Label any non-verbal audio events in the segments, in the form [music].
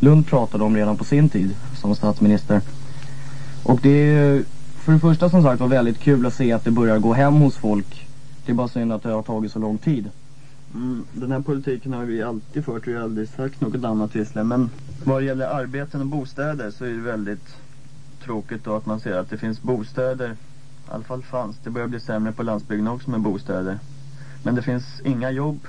Lund pratade om redan på sin tid som statsminister. Och det är för det första som sagt var väldigt kul att se att det börjar gå hem hos folk. Det är bara synd att det har tagit så lång tid. Mm, den här politiken har vi alltid fört och vi har aldrig sagt något annat visserligen. Men vad gäller arbeten och bostäder så är det väldigt tråkigt då att man ser att det finns bostäder. I alla fall fanns. Det börjar bli sämre på landsbygden också med bostäder. Men det finns inga jobb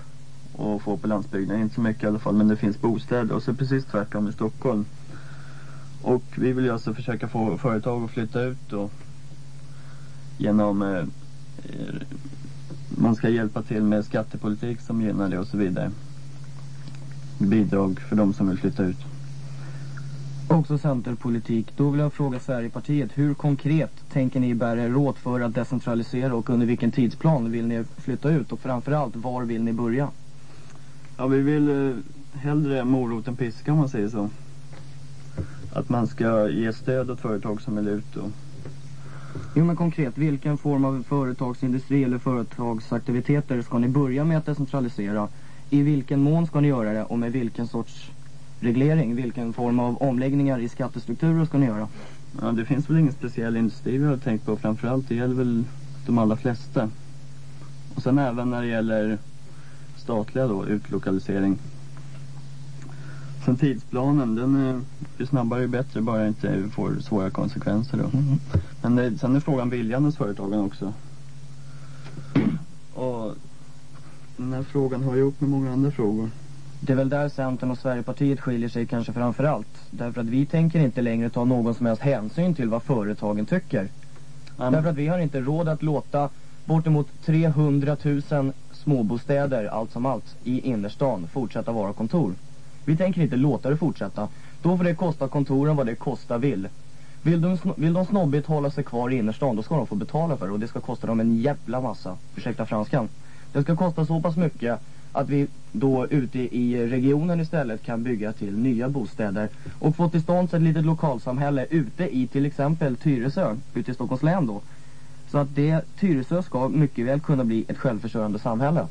att få på landsbygden. Inte så mycket i alla fall. Men det finns bostäder. Och så precis tvärtom i Stockholm. Och vi vill ju alltså försöka få företag att flytta ut då. Genom eh, man ska hjälpa till med skattepolitik som gynnar det och så vidare. Bidrag för de som vill flytta ut. Också centerpolitik. Då vill jag fråga Sverigepartiet, hur konkret tänker ni bära er åt för att decentralisera och under vilken tidsplan vill ni flytta ut? Och framförallt, var vill ni börja? Ja, vi vill eh, hellre morot än piska om man säger så. Att man ska ge stöd åt företag som vill ut och Jo men konkret, vilken form av företagsindustri eller företagsaktiviteter ska ni börja med att decentralisera? I vilken mån ska ni göra det och med vilken sorts reglering? Vilken form av omläggningar i skattestrukturer ska ni göra? Ja, det finns väl ingen speciell industri vi har tänkt på. Framförallt det gäller väl de allra flesta. Och sen även när det gäller statliga då, utlokalisering. Sen tidsplanen, den är ju snabbare ju bättre, bara inte får svåra konsekvenser då. Mm. Men det, sen är frågan viljan hos företagen också. Och den här frågan har ihop med många andra frågor. Det är väl där Centern och Sverigepartiet skiljer sig kanske framför allt. Därför att vi tänker inte längre ta någon som helst hänsyn till vad företagen tycker. Mm. Därför att vi har inte råd att låta bortemot 300 000 småbostäder, allt som allt, i innerstan fortsätta vara kontor. Vi tänker inte låta det fortsätta. Då får det kosta kontoren vad det kostar vill. Vill de, vill de snobbigt hålla sig kvar i innerstan, då ska de få betala för det. Och det ska kosta dem en jävla massa. Ursäkta franskan. Det ska kosta så pass mycket att vi då ute i regionen istället kan bygga till nya bostäder. Och få till stånd ett litet lokalsamhälle ute i till exempel Tyresö, ute i Stockholms län då. Så att det Tyresö ska mycket väl kunna bli ett självförsörjande samhälle.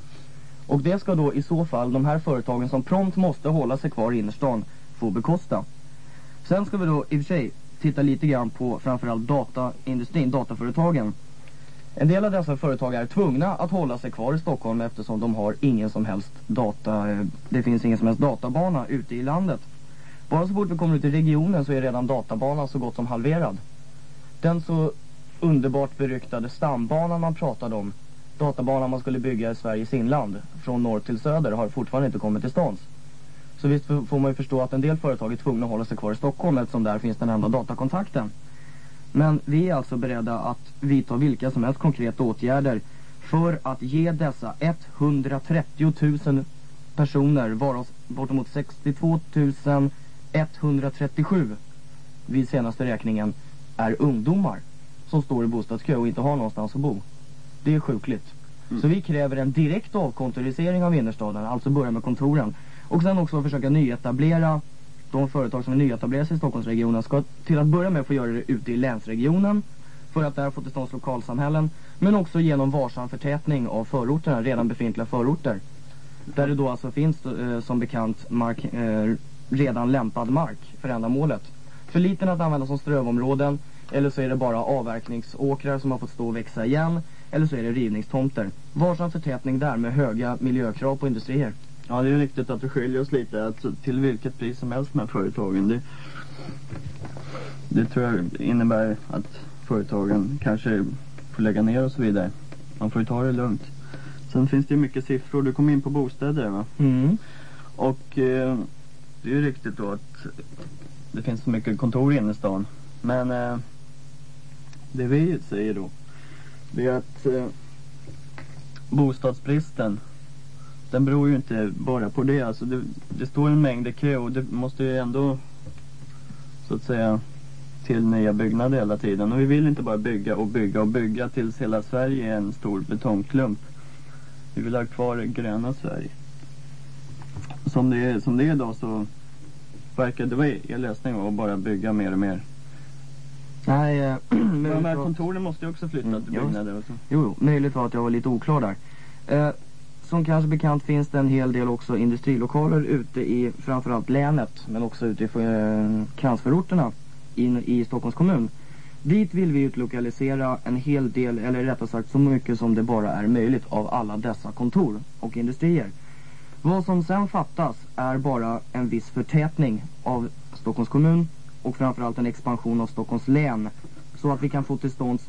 Och det ska då i så fall de här företagen som prompt måste hålla sig kvar i innerstan få bekosta. Sen ska vi då i och för sig titta lite grann på framförallt dataindustrin, dataföretagen. En del av dessa företag är tvungna att hålla sig kvar i Stockholm eftersom de har ingen som helst data, eh, det finns ingen som helst databana ute i landet. Bara så fort vi kommer ut i regionen så är redan databanan så gott som halverad. Den så underbart beryktade stambanan man pratade om databanan man skulle bygga i Sveriges inland från norr till söder har fortfarande inte kommit till stånd. Så visst får man ju förstå att en del företag är tvungna att hålla sig kvar i Stockholm eftersom där finns den enda datakontakten. Men vi är alltså beredda att vidta vilka som helst konkreta åtgärder för att ge dessa 130 000 personer, varav bortemot 62 137 vid senaste räkningen, är ungdomar som står i bostadskö och inte har någonstans att bo. Det är sjukligt. Mm. Så vi kräver en direkt avkontorisering av innerstaden, alltså börja med kontoren. Och sen också försöka nyetablera de företag som är nyetablerade i Stockholmsregionen ska till att börja med få göra det ute i länsregionen för att där få till stånd lokalsamhällen. Men också genom varsam förtätning av förorterna, redan befintliga förorter. Där det då alltså finns eh, som bekant mark, eh, redan lämpad mark för ändamålet. För liten att använda som strövområden eller så är det bara avverkningsåkrar som har fått stå och växa igen eller så är det rivningstomter. Varsam förtätning där med höga miljökrav på industrier. Ja, det är riktigt att det skiljer oss lite. Att till vilket pris som helst med företagen. Det, det tror jag innebär att företagen kanske får lägga ner och så vidare. Man får ju ta det lugnt. Sen finns det ju mycket siffror. Du kom in på bostäder va? Mm. Och eh, det är ju riktigt då att det finns så mycket kontor inne i stan. Men eh, det vi säger då det är att eh, bostadsbristen den beror ju inte bara på det. Alltså det, det står en mängd i kö och det måste ju ändå så att säga till nya byggnader hela tiden. Och vi vill inte bara bygga och bygga och bygga tills hela Sverige är en stor betongklump. Vi vill ha kvar det gröna Sverige. Som det är, som det är idag så verkar det vara er lösning att bara bygga mer och mer. Nej, äh, men [clears throat] de här kontoren måste ju också flytta mm, till byggnader och så. Jo, jo, möjligt var att jag var lite oklar där. Eh, som kanske bekant finns det en hel del också industrilokaler ute i framförallt länet men också ute i eh, kransförorterna in i Stockholms kommun. Dit vill vi utlokalisera en hel del, eller rättare sagt så mycket som det bara är möjligt av alla dessa kontor och industrier. Vad som sen fattas är bara en viss förtätning av Stockholms kommun och framförallt en expansion av Stockholms län så att vi kan få till stånd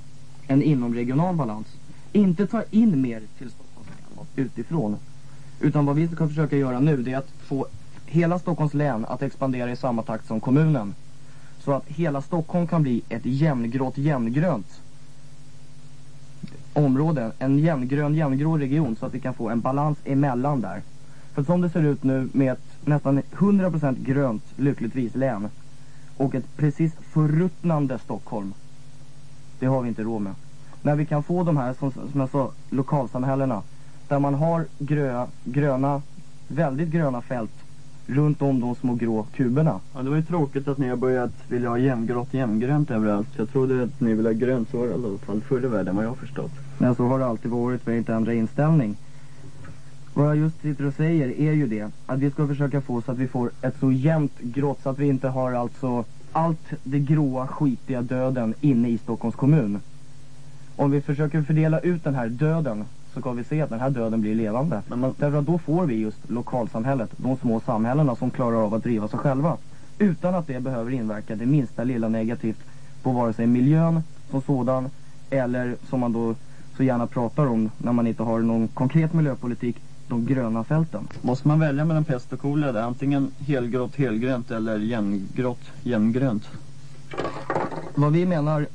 en inomregional balans. Inte ta in mer till Stockholms län utifrån utan vad vi ska försöka göra nu det är att få hela Stockholms län att expandera i samma takt som kommunen. Så att hela Stockholm kan bli ett jämngrått, jämngrönt område. En jämngrön, jämngrå region så att vi kan få en balans emellan där. För som det ser ut nu med ett nästan 100% grönt, lyckligtvis, län och ett precis förruttnande Stockholm. Det har vi inte råd med. När vi kan få de här, som, som jag sa, lokalsamhällena där man har grö, gröna, väldigt gröna fält runt om de små grå kuberna. Ja, det var ju tråkigt att ni har börjat vilja ha jämngrått, jämngrönt överallt. Jag trodde att ni ville ha grönt, så var det i alla fall förr i världen vad jag har förstått. Nej, så har det alltid varit, vi har inte ändrat inställning. Vad jag just sitter och säger är ju det, att vi ska försöka få så att vi får ett så jämnt grått så att vi inte har alltså allt det gråa skitiga döden inne i Stockholms kommun. Om vi försöker fördela ut den här döden så kan vi se att den här döden blir levande. Men man, därför att då får vi just lokalsamhället, de små samhällena som klarar av att driva sig själva. Utan att det behöver inverka det minsta lilla negativt på vare sig miljön som sådan eller som man då så gärna pratar om när man inte har någon konkret miljöpolitik, de gröna fälten. Måste man välja mellan pest och kolera där? Antingen helgrått, helgrönt eller jämngrått, jämngrönt? Vad vi menar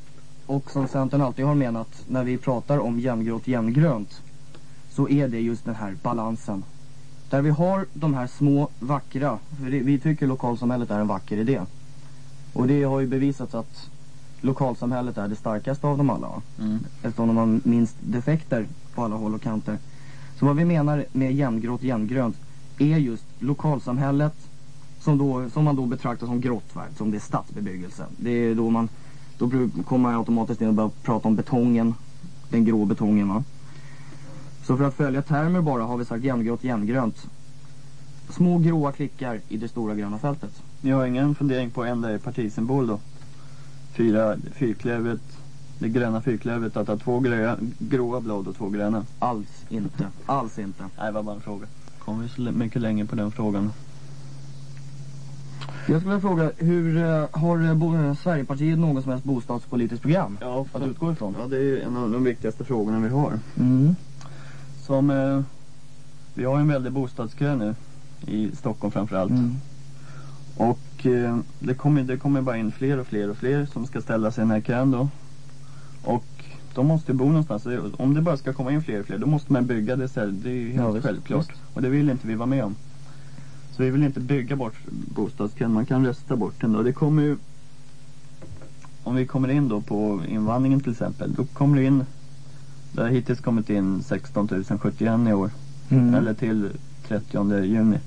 och som Centern alltid har menat när vi pratar om jämngrått, jämngrönt så är det just den här balansen. Där vi har de här små vackra, för vi tycker lokalsamhället är en vacker idé. Och det har ju bevisats att lokalsamhället är det starkaste av dem alla. Mm. Eftersom de har minst defekter på alla håll och kanter. Så vad vi menar med jämngrått, jämngrönt är just lokalsamhället som, då, som man då betraktar som grått, som det är stadsbebyggelse. Det är då man, då kommer man automatiskt in och börjar prata om betongen, den grå betongen va. Så för att följa termer bara har vi sagt jämngrått, jämngrönt. Små gråa klickar i det stora gröna fältet. Ni har ingen fundering på en er partisymbol då? Fyra, fyrklövet, det gröna fyrklövret att ha två grö, gråa blad och två gröna? Alls inte, alls inte. Nej, det var bara en fråga. Kommer vi så mycket längre på den frågan? Jag skulle vilja fråga, hur uh, har uh, Sverigepartiet någon som helst bostadspolitiskt program ja, att utgå ifrån? Ja, det är en av de viktigaste frågorna vi har. Mm. Som, eh, vi har en väldig bostadskö nu i Stockholm framförallt. Mm. Och eh, det, kommer, det kommer bara in fler och fler och fler som ska ställa sig i den här kön då. Och de måste bo någonstans. Om det bara ska komma in fler och fler då måste man bygga det istället. Det är ju helt ja, självklart. Visst. Och det vill inte vi vara med om. Så vi vill inte bygga bort bostadskön. Man kan rösta bort den då. Det kommer ju om vi kommer in då på invandringen till exempel. Då kommer det in det har hittills kommit in 16 071 i år. Mm. Eller till 30 juni.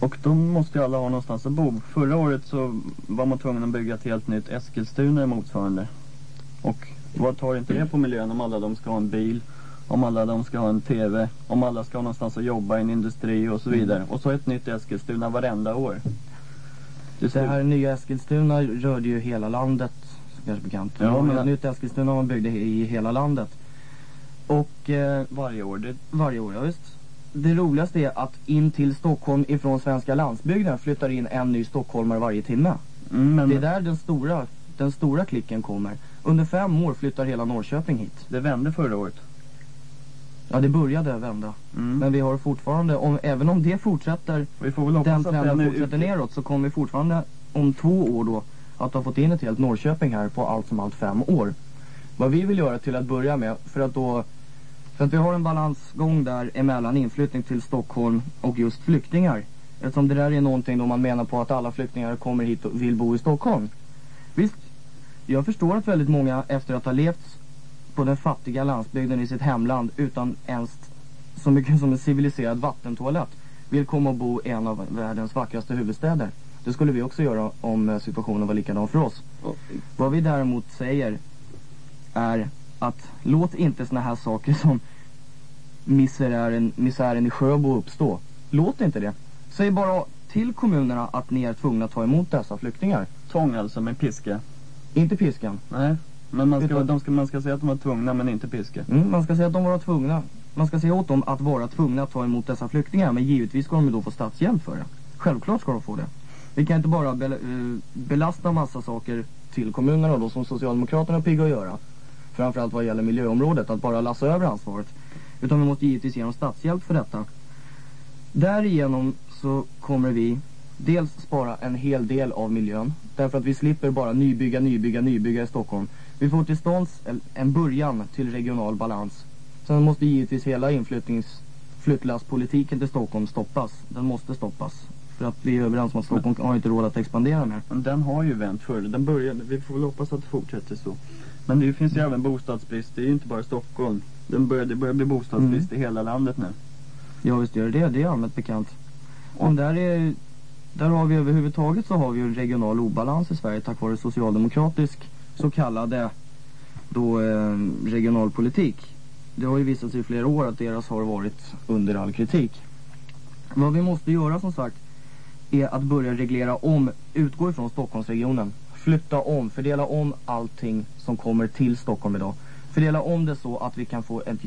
Och då måste ju alla ha någonstans att bo. Förra året så var man tvungen att bygga ett helt nytt Eskilstuna motsvarande. Och vad tar inte det på miljön om alla de ska ha en bil, om alla de ska ha en TV, om alla ska ha någonstans att jobba i en industri och så mm. vidare. Och så ett nytt Eskilstuna varenda år. Det, det här nya Eskilstuna rörde ju hela landet kanske bekant. Ja, men... Ett nytt Eskilstuna man byggde i hela landet. Och eh, varje år? Det... Varje år, ja visst. Det roligaste är att in till Stockholm ifrån svenska landsbygden flyttar in en ny stockholmare varje timme. Mm, men... Det är där den stora, den stora klicken kommer. Under fem år flyttar hela Norrköping hit. Det vände förra året. Ja, det började vända. Mm. Men vi har fortfarande, om, även om det fortsätter, vi får väl den trenden den fortsätter ut... neråt, så kommer vi fortfarande om två år då att ha fått in ett helt Norrköping här på allt som allt fem år. Vad vi vill göra till att börja med, för att då för att vi har en balansgång där emellan inflyttning till Stockholm och just flyktingar. Eftersom det där är någonting då man menar på att alla flyktingar kommer hit och vill bo i Stockholm. Jag förstår att väldigt många efter att ha levt på den fattiga landsbygden i sitt hemland utan ens så mycket som en civiliserad vattentoalett vill komma och bo i en av världens vackraste huvudstäder. Det skulle vi också göra om eh, situationen var likadan för oss. Vad vi däremot säger är att låt inte såna här saker som misären, misären i Sjöbo uppstå. Låt inte det. Säg bara till kommunerna att ni är tvungna att ta emot dessa flyktingar. Tvång alltså med piska? Inte piskan. Nej, men man ska, de ska, man ska säga att de var tvungna men inte piska. Mm, man ska säga att de var tvungna. Man ska säga åt dem att vara tvungna att ta emot dessa flyktingar. Men givetvis ska de ju då få statshjälp för det. Självklart ska de få det. Vi kan inte bara be, uh, belasta massa saker till kommunerna då som Socialdemokraterna är pigga att göra. Framförallt vad gäller miljöområdet, att bara lassa över ansvaret. Utan vi måste givetvis ge dem statshjälp för detta. Därigenom så kommer vi dels spara en hel del av miljön. Därför att vi slipper bara nybygga, nybygga, nybygga i Stockholm. Vi får till stånd en början till regional balans. Sen måste givetvis hela inflyttnings flyttlasspolitiken till Stockholm stoppas. Den måste stoppas. För att vi är överens om att Stockholm har inte råd att expandera mer. Men den har ju vänt förr. Den började, vi får väl hoppas att det fortsätter så. Men det finns ju även bostadsbrist. Det är ju inte bara Stockholm. Den börjar, det börjar bli bostadsbrist mm. i hela landet nu. Ja visst gör det det. Det är allmänt bekant. Och där, är, där har vi överhuvudtaget så har vi en regional obalans i Sverige tack vare socialdemokratisk så kallade då eh, regionalpolitik. Det har ju visat sig i flera år att deras har varit under all kritik. Vad vi måste göra som sagt är att börja reglera om, utgå ifrån Stockholmsregionen. Flytta om, fördela om allting som kommer till Stockholm idag. Fördela om det så att vi kan få ett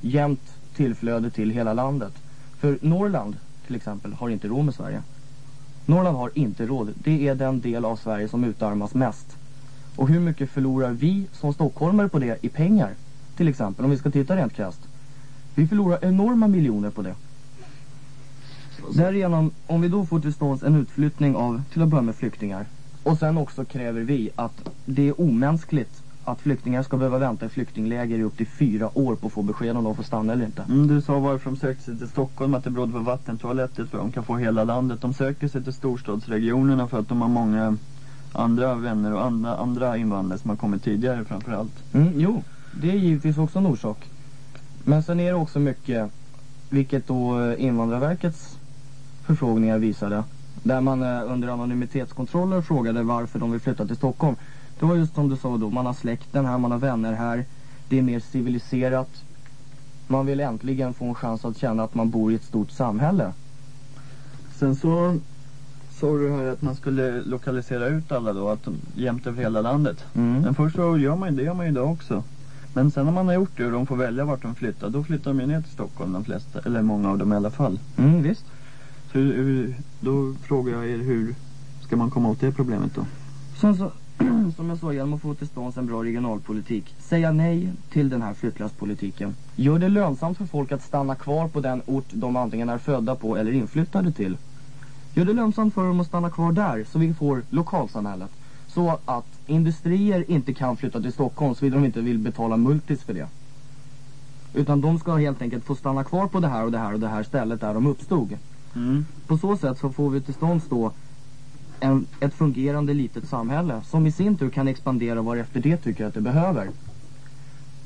jämnt tillflöde till hela landet. För Norrland till exempel har inte råd med Sverige. Norrland har inte råd. Det är den del av Sverige som utarmas mest. Och hur mycket förlorar vi som stockholmare på det i pengar? Till exempel, om vi ska titta rent krasst. Vi förlorar enorma miljoner på det. Därigenom, om vi då får till stånd en utflyttning av, till att börja med flyktingar. Och sen också kräver vi att det är omänskligt att flyktingar ska behöva vänta i flyktingläger i upp till fyra år på att få besked om de får stanna eller inte. Mm, du sa varför de sökte sig till Stockholm att det berodde på vattentoaletter för de kan få hela landet. De söker sig till storstadsregionerna för att de har många andra vänner och andra, andra invandrare som har kommit tidigare framförallt. Mm, jo, det är givetvis också en orsak. Men sen är det också mycket, vilket då Invandrarverkets förfrågningar visade. Där man eh, under anonymitetskontroller frågade varför de vill flytta till Stockholm. Det var just som du sa då, man har släkten här, man har vänner här. Det är mer civiliserat. Man vill äntligen få en chans att känna att man bor i ett stort samhälle. Sen så sa du här att man skulle lokalisera ut alla då, att de, jämt över hela landet. Mm. Men först så gör man ju det, gör man ju idag också. Men sen när man har gjort det och de får välja vart de flyttar, då flyttar de ju ner till Stockholm de flesta, eller många av dem i alla fall. Mm, visst. Så då frågar jag er, hur ska man komma åt det problemet då? Sen så, som jag sa, genom att få till stånd en bra regionalpolitik. Säga nej till den här flyttlasspolitiken. Gör det lönsamt för folk att stanna kvar på den ort de antingen är födda på eller inflyttade till. Gör det lönsamt för dem att stanna kvar där så vi får lokalsamhället. Så att industrier inte kan flytta till Stockholm såvida de inte vill betala multis för det. Utan de ska helt enkelt få stanna kvar på det här och det här och det här stället där de uppstod. Mm. På så sätt så får vi till stånd då en, ett fungerande litet samhälle som i sin tur kan expandera varefter det tycker att det behöver.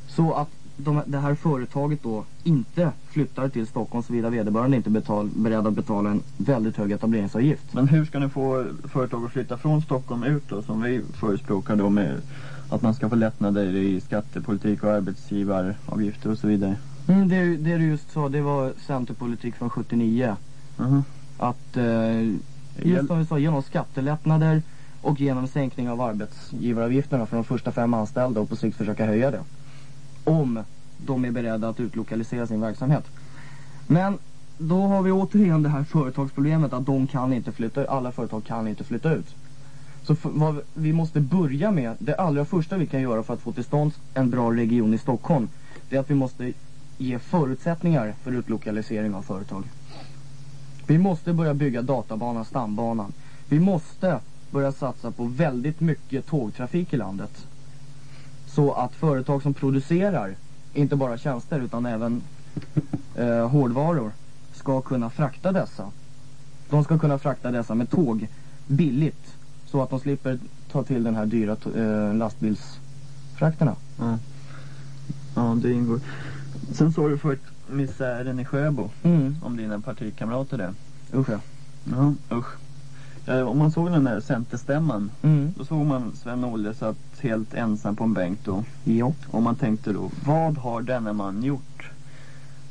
Så att de, det här företaget då inte flyttar till Stockholm såvida vederbörande inte betal, beredd att betala en väldigt hög etableringsavgift. Men hur ska ni få företag att flytta från Stockholm ut då som vi förespråkar då med att man ska få lättnader i skattepolitik och arbetsgivaravgifter och så vidare? Mm, det, det du just sa, det var centerpolitik från 79. Mm -hmm. Att eh, just som vi sa, genom skattelättnader och genom sänkning av arbetsgivaravgifterna för de första fem anställda och på sikt försöka höja det. Om de är beredda att utlokalisera sin verksamhet. Men då har vi återigen det här företagsproblemet att de kan inte flytta, alla företag kan inte flytta ut. Så för, vad vi måste börja med, det allra första vi kan göra för att få till stånd en bra region i Stockholm, det är att vi måste ge förutsättningar för utlokalisering av företag. Vi måste börja bygga databanan, stambanan. Vi måste börja satsa på väldigt mycket tågtrafik i landet. Så att företag som producerar, inte bara tjänster utan även eh, hårdvaror, ska kunna frakta dessa. De ska kunna frakta dessa med tåg billigt. Så att de slipper ta till den här dyra eh, lastbilsfrakterna. Ja. ja, det ingår. Sen sa du förut misären i Sjöbo. Mm. Om dina partikamrater det. Usch ja. Ja, usch. Ja, om man såg den där centerstämman. Mm. Då såg man Sven-Olle satt helt ensam på en bänk då. Ja. Och man tänkte då, vad har denna man gjort?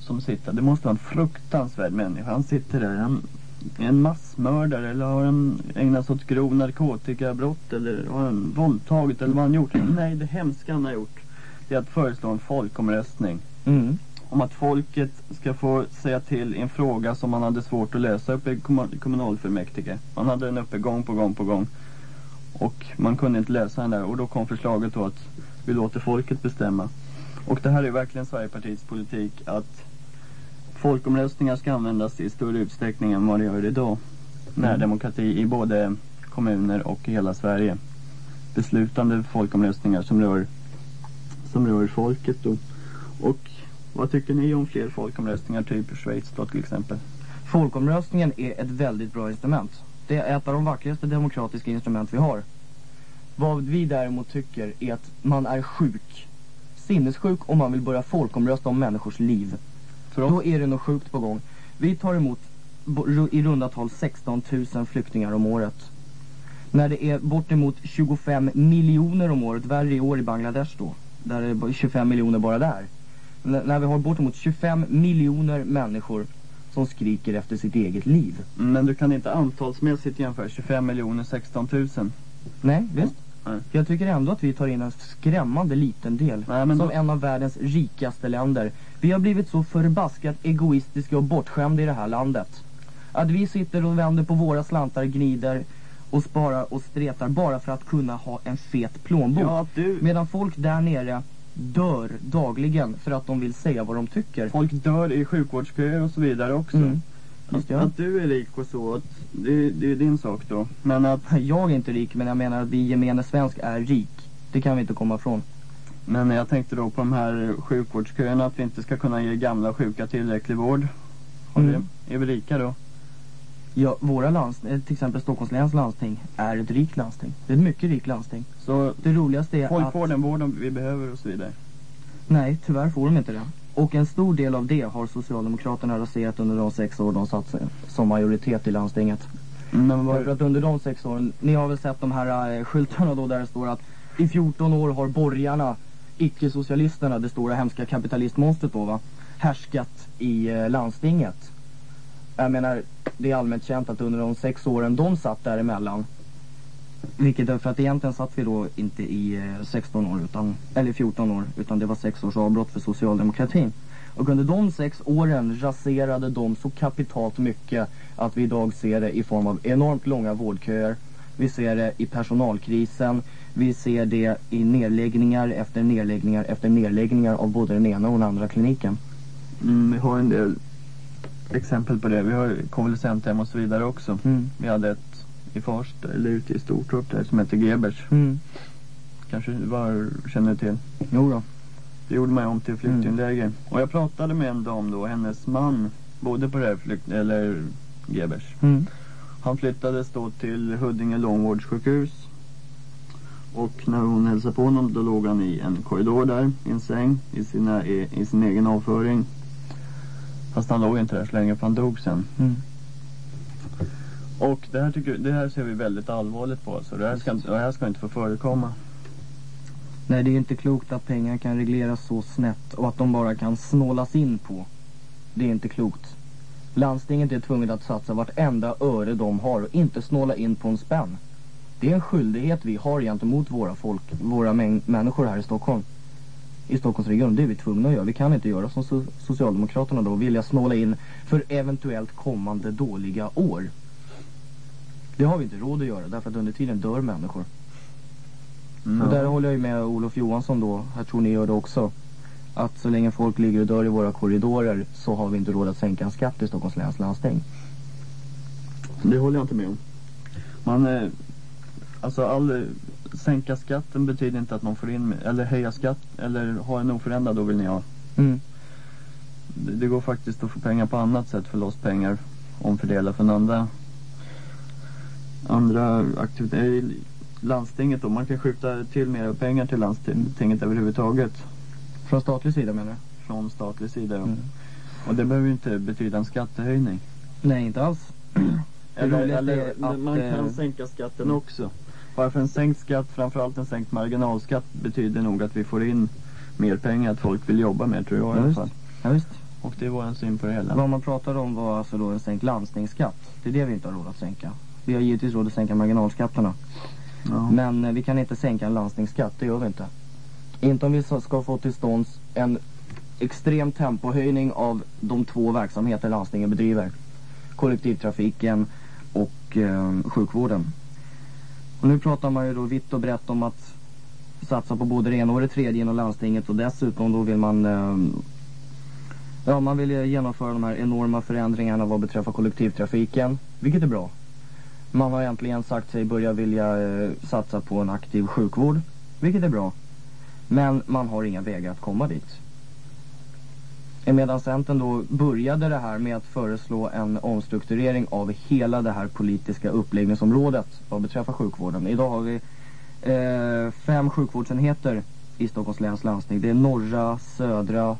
som sitter. Det måste vara en fruktansvärd människa. Han sitter där. Han är en massmördare eller har han ägnat sig åt grov narkotikabrott eller har han våldtagit eller vad han gjort? [clears throat] Nej, det hemska han har gjort det är att föreslå en folkomröstning. Mm. Om att folket ska få säga till i en fråga som man hade svårt att lösa uppe i kommunalfullmäktige. Man hade den uppe gång på gång på gång. Och man kunde inte lösa den där och då kom förslaget då att vi låter folket bestämma. Och det här är verkligen Sverigepartiets politik att folkomröstningar ska användas i större utsträckning än vad det gör idag. Mm. Närdemokrati i både kommuner och i hela Sverige. Beslutande folkomröstningar som rör, som rör folket då. Och vad tycker ni om fler folkomröstningar, typ Schweiz då till exempel? Folkomröstningen är ett väldigt bra instrument. Det är ett av de vackraste demokratiska instrument vi har. Vad vi däremot tycker är att man är sjuk, sinnessjuk om man vill börja folkomrösta om människors liv. För då är det något sjukt på gång. Vi tar emot i runda tal 16 000 flyktingar om året. När det är bortemot 25 miljoner om året, värre i år i Bangladesh då. Där är det 25 miljoner bara där. När vi har bortemot 25 miljoner människor som skriker efter sitt eget liv. Men du kan inte antalsmässigt jämföra 25 miljoner 16 000. Nej, visst. Nej. Jag tycker ändå att vi tar in en skrämmande liten del. Nej, som då... en av världens rikaste länder. Vi har blivit så förbaskat egoistiska och bortskämda i det här landet. Att vi sitter och vänder på våra slantar, gnider och sparar och stretar bara för att kunna ha en fet plånbok. Ja, du... Medan folk där nere dör dagligen för att de vill säga vad de tycker. Folk dör i sjukvårdsköer och så vidare också. Mm. Att, att, du är rik och så, det, det är din sak då. Men att... [laughs] Jag är inte rik, men jag menar att vi gemene svensk är rik. Det kan vi inte komma ifrån. Men jag tänkte då på de här sjukvårdsköerna, att vi inte ska kunna ge gamla och sjuka tillräcklig vård. Har mm. vi, är vi rika då? Ja, våra landsting, eh, till exempel Stockholms läns landsting, är ett rikt landsting. Det är ett mycket rikt landsting. Så det roligaste är folk att... får den vård vi behöver och så vidare? Nej, tyvärr får de inte det. Och en stor del av det har Socialdemokraterna raserat under de sex år de satt som majoritet i landstinget. Men var... För att under de sex åren, ni har väl sett de här äh, skyltarna då där det står att i 14 år har borgarna, icke-socialisterna, det stora hemska kapitalistmonstret då va, härskat i äh, landstinget. Jag menar, det är allmänt känt att under de sex åren de satt däremellan vilket är för att egentligen satt vi då inte i eh, 16 år utan, eller 14 år utan det var sex års avbrott för socialdemokratin. Och under de sex åren raserade de så kapitalt mycket att vi idag ser det i form av enormt långa vårdköer. Vi ser det i personalkrisen. Vi ser det i nedläggningar efter nedläggningar efter nedläggningar av både den ena och den andra kliniken. Mm, vi har en del exempel på det. Vi har konvalescenthem och så vidare också. Mm. Vi hade ett i Farsta eller ute i Stortorp där som heter Gebers. Mm. Kanske var känner du till? Jo då. Det gjorde man om till flyktingläger. Mm. Och jag pratade med en dam då, hennes man bodde på det här flykt eller Gebers. Mm. Han flyttades då till Huddinge långvårdssjukhus. Och när hon hälsade på honom då låg han i en korridor där, i en säng, i, sina, i, i sin egen avföring. Fast han låg inte där så länge för han dog sen. Mm. Och det här, tycker, det här ser vi väldigt allvarligt på. Så det här, ska, det här ska inte få förekomma. Nej, det är inte klokt att pengar kan regleras så snett och att de bara kan snålas in på. Det är inte klokt. Landstinget är tvunget att satsa vartenda öre de har och inte snåla in på en spänn. Det är en skyldighet vi har gentemot våra folk, våra människor här i Stockholm. I Stockholmsregionen, det är vi tvungna att göra. Vi kan inte göra som so Socialdemokraterna då, vilja snåla in för eventuellt kommande dåliga år. Det har vi inte råd att göra därför att under tiden dör människor. Mm. Och där håller jag ju med Olof Johansson då, jag tror ni gör det också. Att så länge folk ligger och dör i våra korridorer så har vi inte råd att sänka en skatt i Stockholms läns landsting. Det håller jag inte med om. Man, eh, alltså all, sänka skatten betyder inte att man får in, eller höja skatt, eller ha en oförändrad då vill ni ha. Mm. Det, det, går faktiskt att få pengar på annat sätt för loss pengar, omfördela från andra andra aktiviteter. Landstinget då, man kan skjuta till mer pengar till landstinget överhuvudtaget. Från statlig sida menar du? Från statlig sida, ja. Mm. Och det behöver ju inte betyda en skattehöjning. Nej, inte alls. eller, eller att, man kan sänka skatten också. Varför en sänkt skatt, framförallt en sänkt marginalskatt, betyder nog att vi får in mer pengar, att folk vill jobba mer tror jag ja, i alla fall. Ja, visst. Och det är vår syn på det hela. Vad man pratade om var alltså då en sänkt landstingsskatt. Det är det vi inte har råd att sänka. Vi har givetvis råd att sänka marginalskatterna. Ja. Men eh, vi kan inte sänka en landstingsskatt, det gör vi inte. Inte om vi ska få till stånd en extrem tempohöjning av de två verksamheter landstingen bedriver. Kollektivtrafiken och eh, sjukvården. Och nu pratar man ju då vitt och brett om att satsa på både det ena och det tredje inom landstinget och dessutom då vill man eh, Ja, man vill genomföra de här enorma förändringarna vad beträffar kollektivtrafiken, vilket är bra. Man har äntligen sagt sig börja vilja eh, satsa på en aktiv sjukvård, vilket är bra. Men man har inga vägar att komma dit. Medan Centern då började det här med att föreslå en omstrukturering av hela det här politiska uppläggningsområdet vad beträffar sjukvården. Idag har vi eh, fem sjukvårdsenheter i Stockholms läns landsting. Det är norra, södra,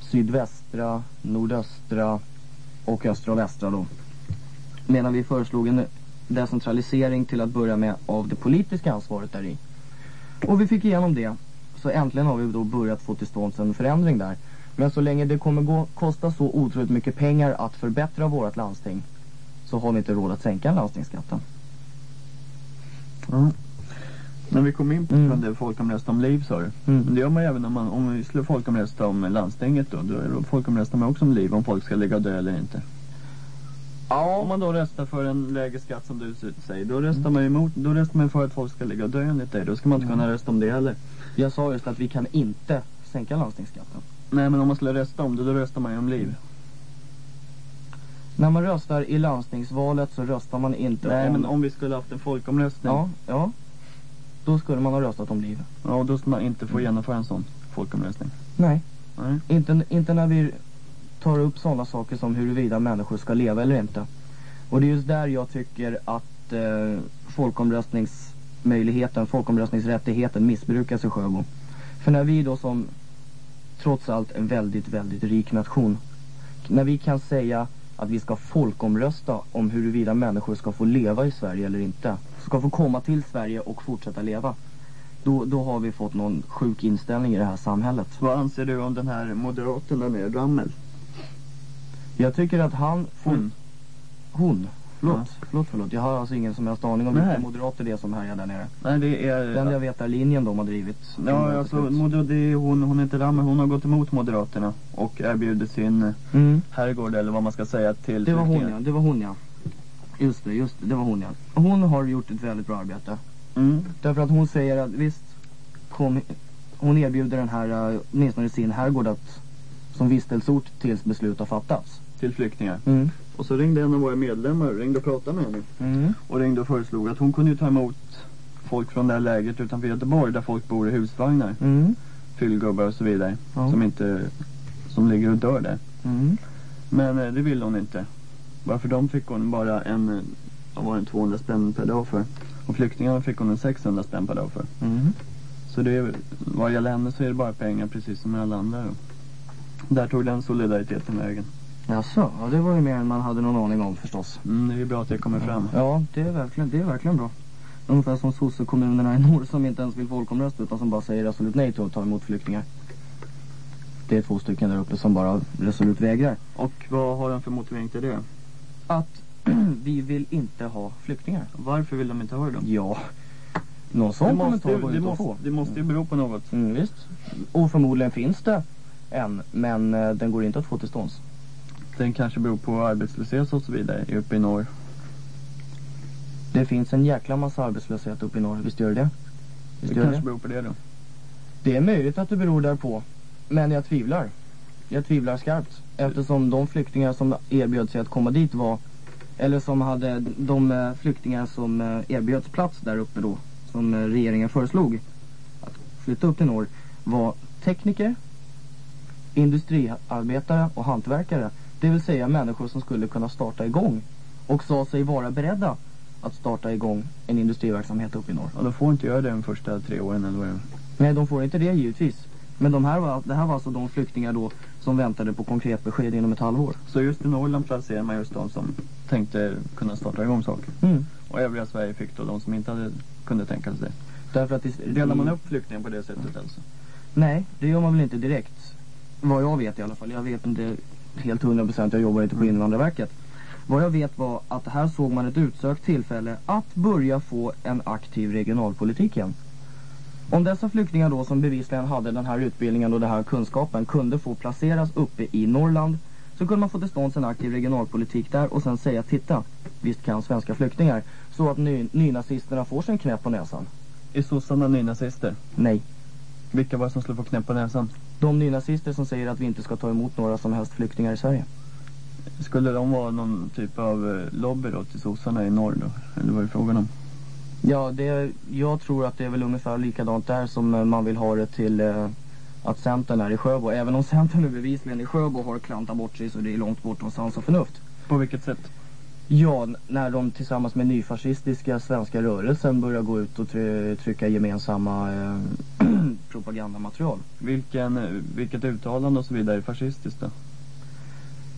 sydvästra, nordöstra och östra och västra då. Medan vi föreslog en decentralisering till att börja med av det politiska ansvaret där i. Och vi fick igenom det. Så äntligen har vi då börjat få till stånd en förändring där. Men så länge det kommer gå, kosta så otroligt mycket pengar att förbättra vårt landsting så har vi inte råd att sänka landstingsskatten. Ja. När vi kom in på Mm. det folkomrösta om liv sa du. Mm. Det gör man ju även om, man, om vi skulle folkomrösta om landstinget då. Då, folkomröstar man också om liv, om folk ska ligga och dö eller inte. Om man då röstar för en lägre skatt som du säger, då röstar man ju emot, då röstar man för att folk ska ligga och dö enligt dig. Då ska man inte kunna rösta om det heller. Jag sa just att vi kan inte sänka landstingsskatten. Nej men om man skulle rösta om det, då röstar man ju om liv. När man röstar i landstingsvalet så röstar man inte Nej om... men om vi skulle haft en folkomröstning. Ja, ja. Då skulle man ha röstat om liv. Ja, då ska man inte få genomföra en sån folkomröstning. Nej. Nej. Inte, inte när vi tar upp sådana saker som huruvida människor ska leva eller inte. Och det är just där jag tycker att eh, folkomröstningsmöjligheten, folkomröstningsrättigheten missbrukas i Sjöbo. För när vi då som trots allt en väldigt, väldigt rik nation, när vi kan säga att vi ska folkomrösta om huruvida människor ska få leva i Sverige eller inte, ska få komma till Sverige och fortsätta leva. Då, då har vi fått någon sjuk inställning i det här samhället. Vad anser du om den här moderaten där nere, Ramel? Jag tycker att han får... Hon? Hon? Förlåt, förlåt, förlåt. Jag har alltså ingen som helst aning om Nej. vilka moderater det är som härjar där nere. Nej det är... Enda jag vet är linjen de har drivit. Ja, alltså moder, det är hon, hon heter Ramel, hon har gått emot Moderaterna och erbjudit sin eh, Mm. herrgård eller vad man ska säga till Det var hon ja, det var hon ja. Just det, just det, det var hon ja. Hon har gjort ett väldigt bra arbete. Mm. Därför att hon säger att visst, kom, hon erbjuder den här, uh, åtminstone sin herrgård att, som vistelseort tills beslut har fattats. Till flyktingar. Mm. Och så ringde en av våra medlemmar och ringde och pratade med henne. Mm. Och ringde och föreslog att hon kunde ju ta emot folk från det här lägret utanför Göteborg där folk bor i husvagnar. Mm. Fyllgubbar och så vidare. Ja. Som inte, som ligger och dör där. Mm. Men eh, det ville hon inte. Varför de fick hon bara en, eh, vad var det, 200 spänn per dag för. Och flyktingarna fick hon en 600 spänn per dag för. Mm. Så det är, vad gäller henne så är det bara pengar precis som med alla andra. Där tog den solidariteten vägen. Jaså, ja det var ju mer än man hade någon aning om förstås. Mm, det är ju bra att det kommer fram. Ja, det är verkligen, det är verkligen bra. Ungefär som sossekommunerna i norr som inte ens vill folkomrösta utan som bara säger resolut nej till att ta emot flyktingar. Det är två stycken där uppe som bara resolut vägrar. Och vad har de för motivering till det? Att [clears throat] vi vill inte ha flyktingar. Varför vill de inte ha det då? Ja, någon sån kommentar går inte att få. det måste ju bero på något. Mm, visst. Och förmodligen finns det en, men eh, den går inte att få till stånds. Den kanske beror på arbetslöshet och så vidare uppe i norr. Det finns en jäkla massa arbetslöshet uppe i norr, visst gör det? Visst Det kanske det? beror på det då. Det är möjligt att det beror därpå. Men jag tvivlar. Jag tvivlar skarpt. Eftersom de flyktingar som erbjöd sig att komma dit var eller som hade de eh, flyktingar som eh, erbjöds plats där uppe då som eh, regeringen föreslog att flytta upp till norr var tekniker, industriarbetare och hantverkare. Det vill säga människor som skulle kunna starta igång och sa sig vara beredda att starta igång en industriverksamhet uppe i norr. Och de får inte göra det de första tre åren eller vad det. Nej, de får inte det givetvis. Men de här var, det här var alltså de flyktingar då som väntade på konkret besked inom ett halvår. Så just i Norrland placerar man just de som tänkte kunna starta igång saker. Mm. Och övriga Sverige fick då de som inte hade, kunde tänka sig det. Därför att det, Delar man upp flyktingar på det sättet alltså? Nej, det gör man väl inte direkt. vad jag vet i alla fall, jag vet inte helt hundra procent, jag jobbar inte på Invandrarverket. Vad jag vet var att här såg man ett utsökt tillfälle att börja få en aktiv regionalpolitik igen. Om dessa flyktingar då som bevisligen hade den här utbildningen och den här kunskapen kunde få placeras uppe i Norrland så kunde man få till stånd en aktiv regionalpolitik där och sen säga titta, visst kan svenska flyktingar så att ny, nynazisterna får sin knäpp på näsan. Är sossarna nynazister? Nej. Vilka var det som skulle få knäpp på näsan? De nynazister som säger att vi inte ska ta emot några som helst flyktingar i Sverige. Skulle de vara någon typ av eh, lobby då till sossarna i norr då? Eller vad är frågan om? Ja, det, jag tror att det är väl ungefär likadant där som man vill ha det till eh, att Centern är i Sjöbo. Även om Centern nu bevisligen i Sjöbo har klantat bort sig så det är långt bortom sans och förnuft. På vilket sätt? Ja, när de tillsammans med nyfascistiska svenska rörelsen börjar gå ut och try trycka gemensamma eh, [clears throat] propagandamaterial. Vilken, eh, vilket uttalande och så vidare är fascistiskt då?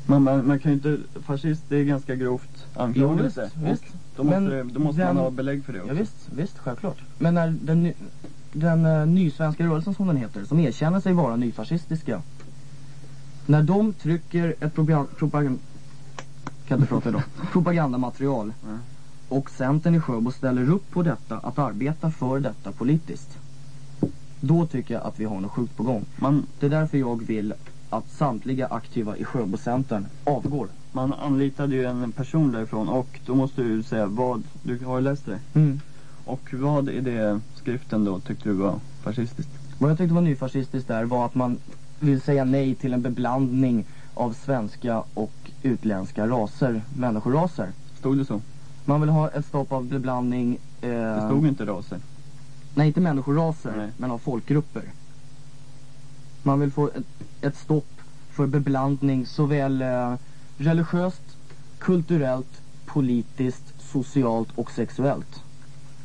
Man, man, man kan ju inte, fascist det är ganska grovt anklagelse. Jo, visst, visst. Då måste, Men det, då måste den- man ha belägg för det också. Ja, visst, visst, självklart. Men när den, den uh, nysvenska rörelsen som den heter, som erkänner sig vara nyfascistiska. När de trycker ett program, propagand, kan inte prata idag, propagandamaterial Mm. och Centern i Sjöbo ställer upp på detta, att arbeta för detta politiskt. Då tycker jag att vi har något sjukt på gång. Man, Det är därför jag vill att samtliga aktiva i Sjöbo-Centern avgår. man anlitade ju en person därifrån och då måste du säga vad, du har läst det. Mm. Och vad i det skriften då tyckte du var fascistiskt? Vad jag tyckte var nyfascistiskt där var att man vill säga nej till en beblandning av svenska och utländska raser, människoraser. Stod det så? Man vill ha ett stopp av beblandning, eh, Det stod inte raser. nej inte människoraser, Nej. men av folkgrupper. Man vill få ett, ett stopp för beblandning såväl eh, religiöst, kulturellt, politiskt, socialt och sexuellt.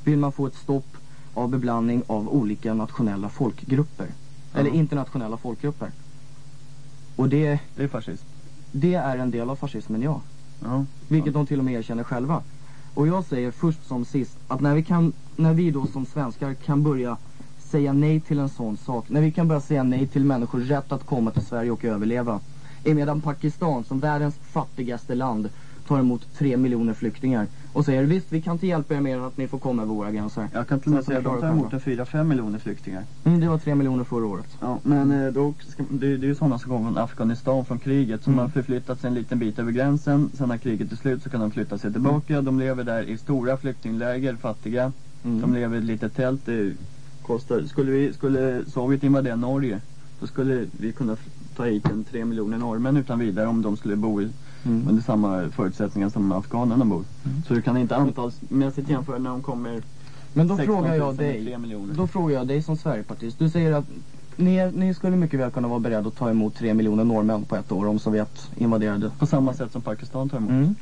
Vill man få ett stopp av beblandning av olika nationella folkgrupper. Ja. Eller internationella folkgrupper. Och det, Det är fascism. Det är en del av fascismen, ja. Ja. Vilket de till och med erkänner själva. Och jag säger först som sist att när vi, kan, när vi då som svenskar kan börja säga nej till en sån sak, när vi kan börja säga nej till människors rätt att komma till Sverige och överleva. Emedan Pakistan, som världens fattigaste land, tar emot tre miljoner flyktingar och säger visst, vi kan inte hjälpa er mer än att ni får komma över våra gränser. Jag kan till och med säga att de tar emot en 4-5 miljoner flyktingar. Mm, det var tre miljoner förra året. Ja, men eh, då ska, det, det är ju sådana som kommer från Afghanistan från kriget som Mm. har förflyttat sig en liten bit över gränsen. Sen när kriget är slut så kan de flytta sig tillbaka. De lever där i stora flyktingläger, fattiga. Mm. De lever i ett litet tält. Det kostar, skulle, vi, skulle Sovjet invadera Norge då skulle vi kunna ta hit en 3 miljoner norrmän utan vidare om de skulle bo i, Mm. under samma förutsättningar som afghanerna bor. Mm. Så du kan inte antalsmässigt jämföra när de kommer Men då 16 frågar 000 jag dig, 3 miljoner. Då frågar jag dig som Sverigepartist. Du säger att ni, ni skulle mycket väl kunna vara beredda att ta emot tre miljoner norrmän på ett år om Sovjet invaderade. På samma sätt som Pakistan tar emot. Mm.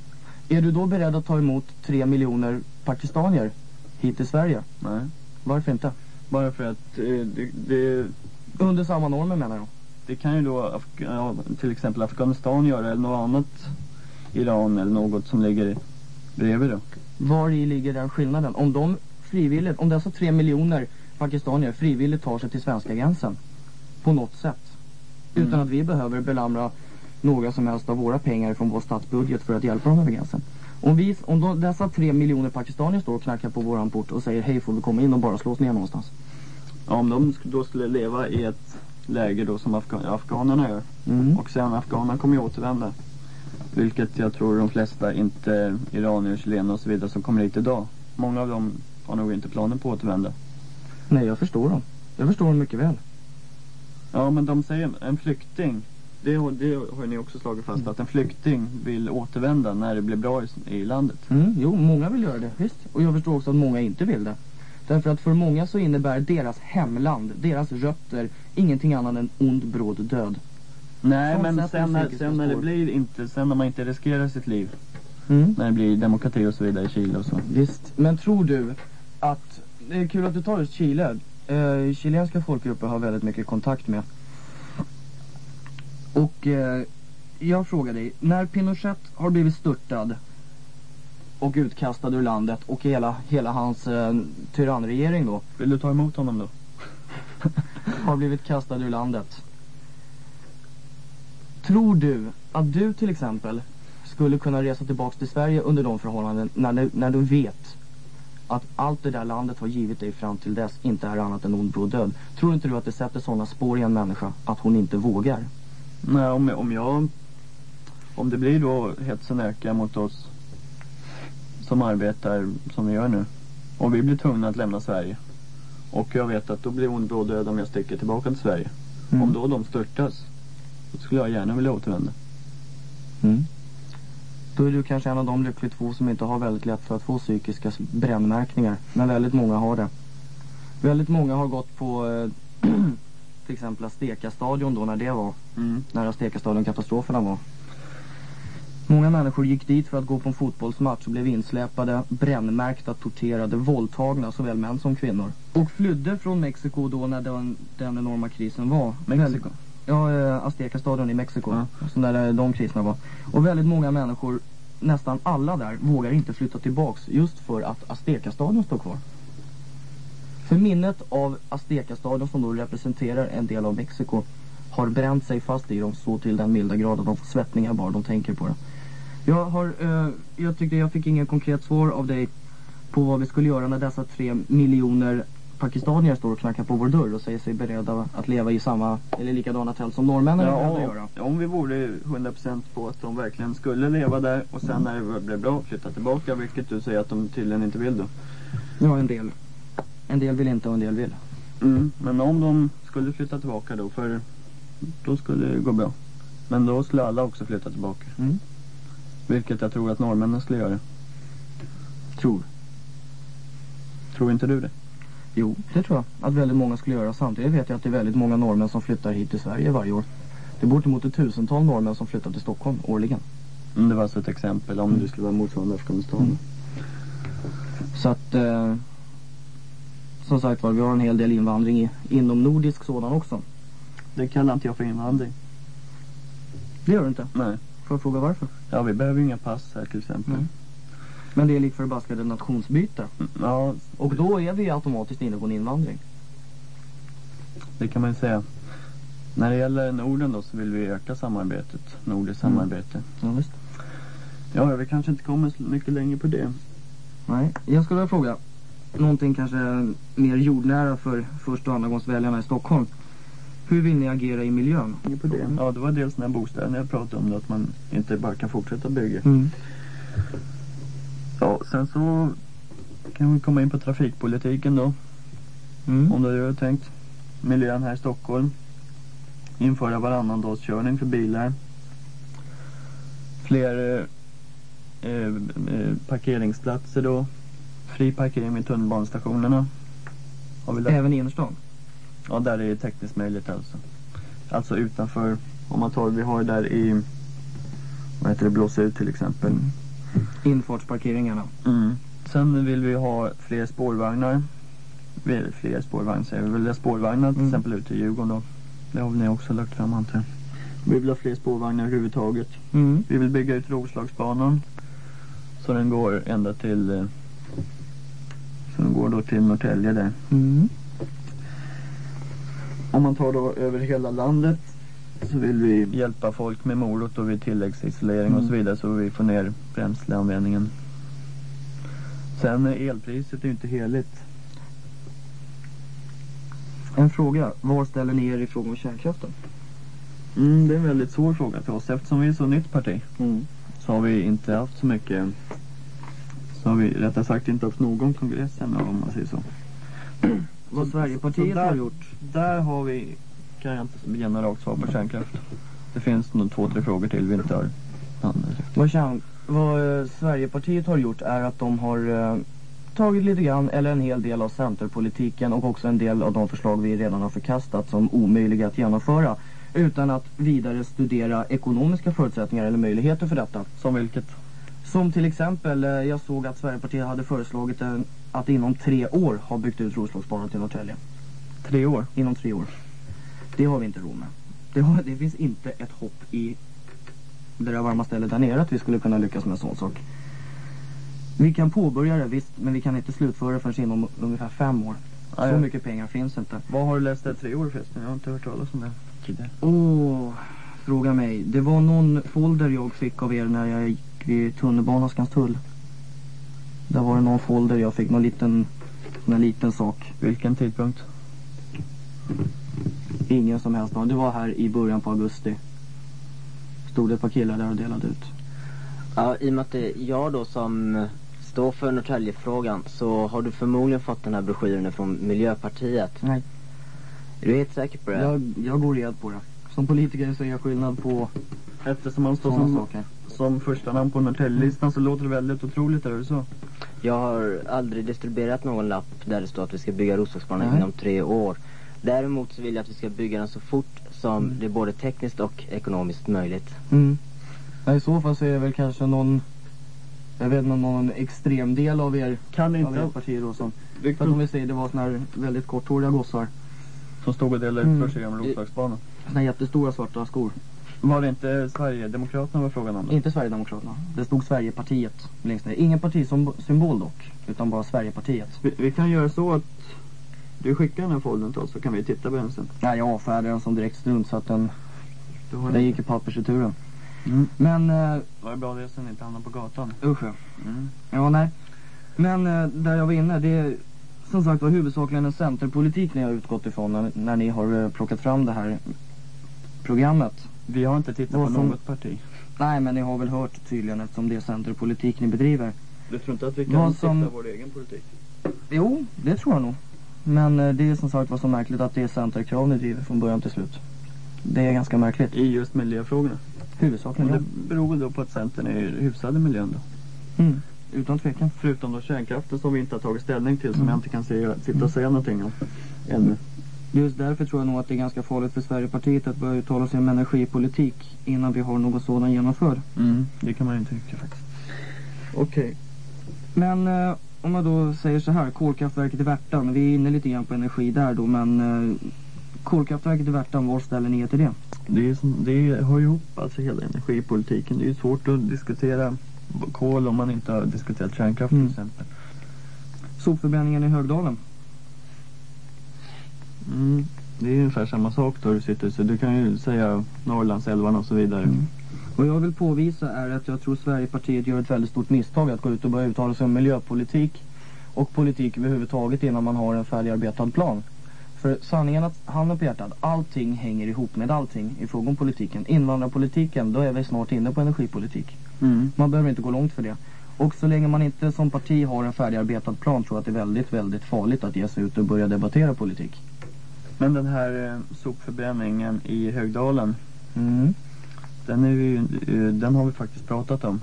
Är du då beredd att ta emot tre miljoner pakistanier hit till Sverige? Nej. Varför inte? Bara för att eh, det, det, Under samma normer menar jag. Det kan ju då Af till exempel Afghanistan göra eller något annat Iran eller något som ligger bredvid då. Var i ligger den skillnaden? Om de frivilligt, om dessa tre miljoner pakistanier frivilligt tar sig till svenska gränsen på något sätt. Mm. Utan att vi behöver belamra några som helst av våra pengar från vår statsbudget för att hjälpa dem över gränsen. Om, vi, om de, dessa tre miljoner pakistanier står och knackar på våran port och säger hej får vi komma in och bara slås ner någonstans. Ja, om de då skulle leva i ett läger då som afga afghanerna gör Mm. och sen afghanerna kommer ju återvända. Vilket jag tror de flesta, inte iranier, chilener och så vidare som kommer hit idag. Många av dem har nog inte planer på att återvända. Nej jag förstår dem. Jag förstår dem mycket väl. Ja men de säger en flykting det, har- det har ni också slagit fast att en flykting vill återvända när det blir bra i, i landet. Mm, jo, många vill göra det, visst. Och jag förstår också att många inte vill det. Därför att för många så innebär deras hemland, deras rötter, ingenting annat än ond bråd död. Nej Som men sen när, sen när det blir inte, sen när man inte riskerar sitt liv. Mm. När det blir demokrati och så vidare i Chile och så. Visst, men tror du att, det är kul att du tar just Chile. Eh, chilenska folkgrupper har väldigt mycket kontakt med. Och eh, jag frågar dig, när Pinochet har blivit störtad och utkastad ur landet och hela, hela hans eh, tyrannregering då Vill du ta emot honom då? [laughs] har blivit kastad ur landet. Tror du att du till exempel skulle kunna resa tillbaks till Sverige under de förhållanden när du, när du vet att allt det där landet har givit dig fram till dess inte är annat än ond bråd död. Tror inte du att det sätter sådana spår i en människa att hon inte vågar? Nej, om, om jag... Om det blir då hetsen ökar mot oss som arbetar som vi gör nu. Och vi blir tvungna att lämna Sverige. Och jag vet att då blir ond bråd död om jag sticker tillbaka till Sverige. Mm. Om då de störtas. Då skulle jag gärna vilja återvända. Mm. Då är du kanske en av de lyckligt få som inte har väldigt lätt för att få psykiska brännmärkningar. Men väldigt många har det. Väldigt många har gått på eh, [clears throat] till exempel Azteca-stadion då när det var. Mm. När Azteca-stadion-katastroferna var. Många människor gick dit för att gå på en fotbollsmatch och blev insläpade, brännmärkta, torterade, våldtagna, såväl män som kvinnor. Och flydde från Mexiko då när den, den enorma krisen var. Mexiko? Ja, eh, Azteca-stadion i Mexiko. Ja. Så där eh, de kriserna var. Och väldigt många människor, nästan alla där, vågar inte flytta tillbaks just för att Azteca-stadion står kvar. För minnet av Azteca-stadion som då representerar en del av Mexiko har bränt sig fast i dem så till den milda grad att de får svettningar bara de tänker på det. Jag har, eh, jag tyckte jag fick ingen konkret svar av dig på vad vi skulle göra när dessa tre miljoner pakistanier står och knackar på vår dörr och säger sig beredda att leva i samma eller likadana tält som norrmännen är beredda att göra. Ja, om vi vore 100% på att de verkligen skulle leva där och sen när det blev bra flytta tillbaka, vilket du säger att de tydligen inte vill då. Ja, en del. En del vill inte och en del vill. Mm. Men om de skulle flytta tillbaka då, för då skulle det gå bra. Men då skulle alla också flytta tillbaka. Mm. Vilket jag tror att norrmännen skulle göra. Tror. Tror inte du det? Jo, det tror jag att väldigt många skulle göra. Samtidigt vet jag att det är väldigt många norrmän som flyttar hit till Sverige varje år. Det är bortemot ett tusental norrmän som flyttar till Stockholm årligen. Mm, det var alltså ett exempel om Mm. det skulle vara motsvarande Afghanistan. Mm. Så att, eh, som sagt var, vi har en hel del invandring i, inom nordisk sådan också. Det kallar inte jag för invandring. Det gör du inte. Nej. Får jag fråga varför? Ja, vi behöver ju inga pass här till exempel. Nej. Men det är lik förbaskade nationsbyte. Mm, Ja, Och då är vi automatiskt inne på en invandring. det kan man ju säga. När det gäller Norden då så vill vi öka samarbetet, nordiskt Mm. samarbete. Ja, visst. Ja, vi kanske inte kommer så mycket längre på det. Nej, jag skulle vilja fråga någonting kanske mer jordnära för första och andragångsväljarna i Stockholm. Hur vill ni agera i miljön? På det. Ja, det var dels den här bostäderna jag pratade om att man inte bara kan fortsätta bygga. Mm. Ja, sen så kan vi komma in på trafikpolitiken då, Mm. om det är det du har tänkt. Miljön här i Stockholm. Införa varannandagskörning för bilar. Fler eh, eh, eh, parkeringsplatser då. Fri parkering vid tunnelbanestationerna. Har vi lagt- Även i innerstan? Ja, där är det tekniskt möjligt alltså. Alltså utanför, om man tar, vi har där i, vad heter det, blåsa ut till exempel. Infartsparkeringarna. Mm. Sen vill vi ha fler spårvagnar. Vi- Fler spårvagnar säger vi. Vi vill ha spårvagnar till Mm. exempel ute i Djurgården då. Det har ni också lagt fram antar. Vi vill ha fler spårvagnar överhuvudtaget. Mm. Vi vill bygga ut Roslagsbanan. Så den går ända till, eh, så den går då till Norrtälje där. Mm. Om man tar då över hela landet så vill vi hjälpa folk med morot och vid tilläggsisolering och så Mm. vidare så vi får ner bränsleanvändningen. Sen eh, elpriset är ju inte heligt. En fråga. Var ställer ni er i fråga om kärnkraften? Mm, det är en väldigt svår fråga för oss eftersom vi är så nytt parti Mm. så har vi inte haft så mycket så har vi rättare sagt inte haft någon kongress ännu om man säger så. Vad Sverigepartiet där- har gjort? Där har vi, kan jag inte ge några rakt svar på kärnkraft. Det finns nog två, tre frågor till vi inte har. Vad, kärn, vad eh, Sverigepartiet har gjort är att de har eh, tagit lite grann, eller en hel del av centerpolitiken och också en del av de förslag vi redan har förkastat som omöjliga att genomföra utan att vidare studera ekonomiska förutsättningar eller möjligheter för detta. Som vilket? Som till exempel, eh, jag såg att Sverigepartiet hade föreslagit en, att inom tre år ha byggt ut Roslagsbanan till Norrtälje. Tre år. Inom tre år. Det har vi inte råd med. Det, har, det finns inte ett hopp i det där varma stället där nere att vi skulle kunna lyckas med en sån sak. Vi kan påbörja det visst, men vi kan inte slutföra det förrän inom ungefär fem år. Ja, Så ja. mycket pengar finns inte. Vad har du läst det tre år förresten? Jag har inte hört talas om det tidigare. Åh, fråga mig. Det var någon folder jag fick av er när jag gick vid tunnelbanan Skanstull. Där var det någon folder jag fick, någon liten, någon liten sak. Vilken tidpunkt? Ingen som helst. Det var här i början på augusti. Stod det ett par killar där och delade ut. Ja, i och med att det är jag då som står för Norrtäljefrågan så har du förmodligen fått den här broschyren från Miljöpartiet. Nej. Är du helt säker på det? Jag, jag går red på det. Som politiker ser jag skillnad på Eftersom man står som, saker. som första namn på Norrtäljelistan så låter det väldigt otroligt, är det så? Jag har aldrig distribuerat någon lapp där det står att vi ska bygga Roslagsbanan inom tre år. Däremot så vill jag att vi ska bygga den så fort som Mm. det är både tekniskt och ekonomiskt möjligt. Mm. Ja, I så fall så är det väl kanske någon, jag vet inte, någon extrem del av er, Kan av inte... ert parti då som, för att om vi säger det var såna här väldigt korthåriga gossar. som stod och delade ut Mm. broschyrer om Roslagsbanan. Såna här jättestora svarta skor. Var det inte Sverigedemokraterna var frågan om? Inte Sverigedemokraterna. Det stod Sverigepartiet längst ner. Ingen partisymbol dock, utan bara Sverigepartiet. Vi, vi kan göra så att du skickar den här foldern till oss så kan vi titta på den sen. Nej, jag avfärdade den som direkt strunt så att den, den gick i pappersreturen. Mm. Men, uh, Var det bra det sen inte hamnar på gatan? usch ja. Mm. Ja, nej. Men eh, där jag var inne, det är som sagt var huvudsakligen en centerpolitik ni har utgått ifrån när, när ni har eh, plockat fram det här programmet. Vi har inte tittat Vad på som- något parti. Nej, men ni har väl hört tydligen eftersom det är centerpolitik ni bedriver. Du tror inte att vi kan Vad som- stifta vår egen politik? Jo, det tror jag nog. Men eh, det är som sagt var så märkligt att det är centerkrav ni driver från början till slut. Det är ganska märkligt. I just miljöfrågorna? Huvudsakligen, Men ja. det beror väl då på att Centern är hyfsade miljön då? Mm, utan tvekan. Förutom då kärnkraften som vi inte har tagit ställning till som Mm. jag inte kan se, sitta och säga någonting om ännu. Just därför tror jag nog att det är ganska farligt för Sverigepartiet att börja uttala sig om energipolitik innan vi har någon sådan genomförd. Mm, det kan man ju tycka faktiskt. Okej. Men eh, om man då säger så här, kolkraftverket i Värtan. Vi är inne lite grann på energi där då, men eh, kolkraftverket i Värtan, var ställer ni er till det? Det, är som, det hör ihop alltså hela energipolitiken. Det är ju svårt att diskutera kol om man inte har diskuterat kärnkraft Mm. till exempel. Sopförbränningen i Högdalen. Mm. Det är ungefär samma sak då du sitter så du kan ju säga Norrlandsälvarna och så vidare. Mm. Vad jag vill påvisa är att jag tror Sverigepartiet gör ett väldigt stort misstag att gå ut och börja uttala sig om miljöpolitik och politik överhuvudtaget innan man har en färdigarbetad plan. För sanningen att, handen på hjärtat, allting hänger ihop med allting i fråga om politiken. Invandrarpolitiken, då är vi snart inne på energipolitik. Mm. Man behöver inte gå långt för det. Och så länge man inte som parti har en färdigarbetad plan tror jag att det är väldigt, väldigt farligt att ge sig ut och börja debattera politik. Men den här eh, sopförbränningen i Högdalen, Mm. den, är ju- eh, den har vi faktiskt pratat om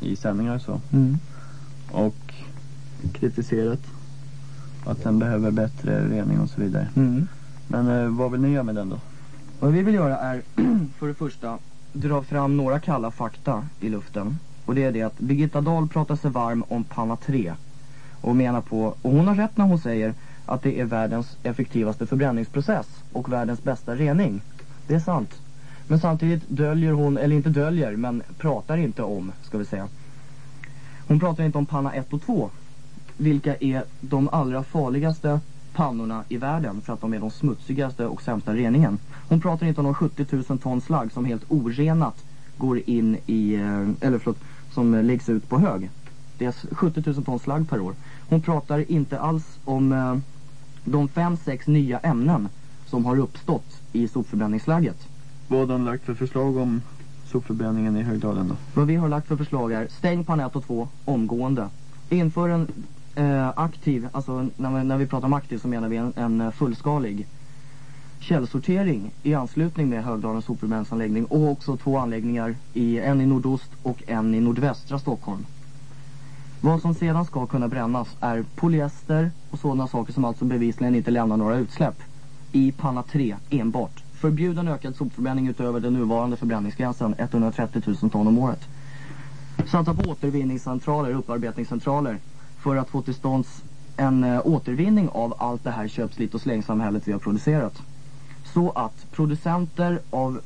i sändningar och så. Mm. Och kritiserat att den behöver bättre rening och så vidare. Mm. Men eh, vad vill ni göra med den då? Vad vi vill göra är [clears throat] för det första dra fram några kalla fakta i luften. Och det är det att Birgitta Dahl pratar sig varm om panna 3. Och menar på, och hon har rätt när hon säger att det är världens effektivaste förbränningsprocess och världens bästa rening. Det är sant. Men samtidigt döljer hon, eller inte döljer, men pratar inte om, ska vi säga. Hon pratar inte om panna 1 och 2. Vilka är de allra farligaste pannorna i världen för att de är de smutsigaste och sämsta reningen. Hon pratar inte om de 70 000 ton slagg som helt orenat går in i, eh, eller förlåt, som läggs ut på hög. Det är 70 000 ton slagg per år. Hon pratar inte alls om eh, de 5-6 nya ämnen som har uppstått i sopförbränningsslagget. Vad har de lagt för förslag om sopförbränningen i Högdalen då? Vad vi har lagt för förslag är stäng panel 1 och 2 omgående. Inför en eh, aktiv, alltså när vi, när vi pratar om aktiv så menar vi en, en fullskalig källsortering i anslutning med Högdalens sopförbränningsanläggning och också två anläggningar, i, en i nordost och en i nordvästra Stockholm. Vad som sedan ska kunna brännas är polyester och sådana saker som alltså bevisligen inte lämnar några utsläpp i panna 3 enbart. Förbjuden ökad sopförbränning utöver den nuvarande förbränningsgränsen 130 000 ton om året. Satsa på återvinningscentraler, upparbetningscentraler för att få till stånd en eh, återvinning av allt det här köpslit och slängsamhället vi har producerat. Så att producenter av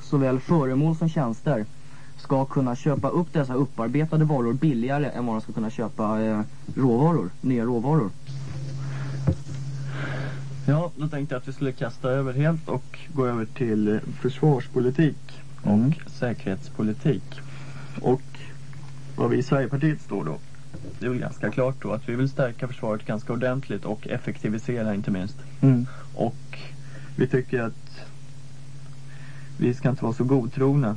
såväl föremål som tjänster ska kunna köpa upp dessa upparbetade varor billigare än vad de ska kunna köpa eh, råvaror, nya råvaror. Ja, då tänkte jag att vi skulle kasta över helt och gå över till eh, försvarspolitik. och Mm. säkerhetspolitik. Och vad vi i Sverigepartiet står då, det är väl ganska klart då att vi vill stärka försvaret ganska ordentligt och effektivisera inte minst. Mm. Och vi tycker att vi ska inte vara så godtrogna.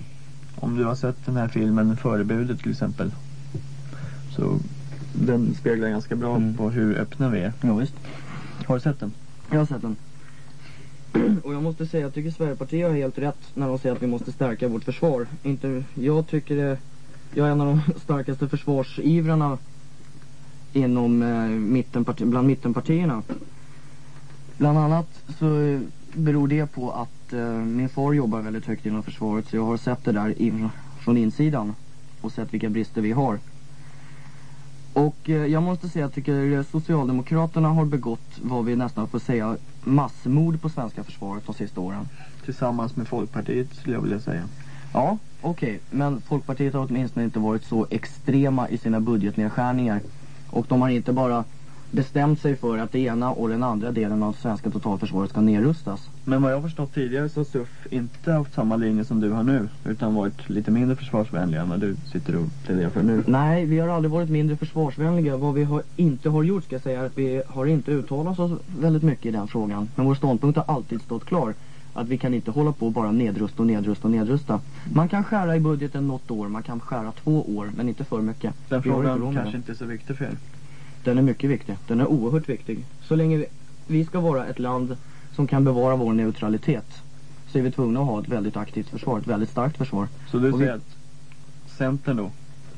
Om du har sett den här filmen Förebudet till exempel. Så den speglar ganska bra Mm. på hur öppna vi är. Ja, visst. Har du sett den? Jag har sett den. [clears throat] Och jag måste säga, jag tycker Sverigepartiet har helt rätt när de säger att vi måste stärka vårt försvar. Inte, jag tycker det, jag är en av de [laughs] starkaste försvarsivrarna inom eh, mittenparti, bland mittenpartierna. Bland annat så eh, beror det på att eh, min far jobbar väldigt högt inom försvaret så jag har sett det där in, från insidan och sett vilka brister vi har. Och eh, jag måste säga att jag tycker Socialdemokraterna har begått vad vi nästan får säga massmord på svenska försvaret de sista åren. Tillsammans med Folkpartiet skulle jag vilja säga. Ja, okej. Men Folkpartiet har åtminstone inte varit så extrema i sina budgetnedskärningar. Och de har inte bara bestämt sig för att det ena och den andra delen av svenska totalförsvaret ska nedrustas. Men vad jag förstått tidigare så har SUF inte haft samma linje som du har nu. Utan varit lite mindre försvarsvänliga än vad du sitter och pläderar för nu. Nej, vi har aldrig varit mindre försvarsvänliga. Vad vi har inte har gjort ska jag säga är att vi har inte uttalat oss väldigt mycket i den frågan. Men vår ståndpunkt har alltid stått klar. Att vi kan inte hålla på och bara nedrusta och nedrusta och nedrusta. Man kan skära i budgeten något år, man kan skära två år, men inte för mycket. Den frågan kanske inte är så viktig för er. Den är mycket viktig. Den är oerhört viktig. Så länge vi, vi ska vara ett land som kan bevara vår neutralitet så är vi tvungna att ha ett väldigt aktivt försvar, ett väldigt starkt försvar. Så du Och vi- säger att Centern då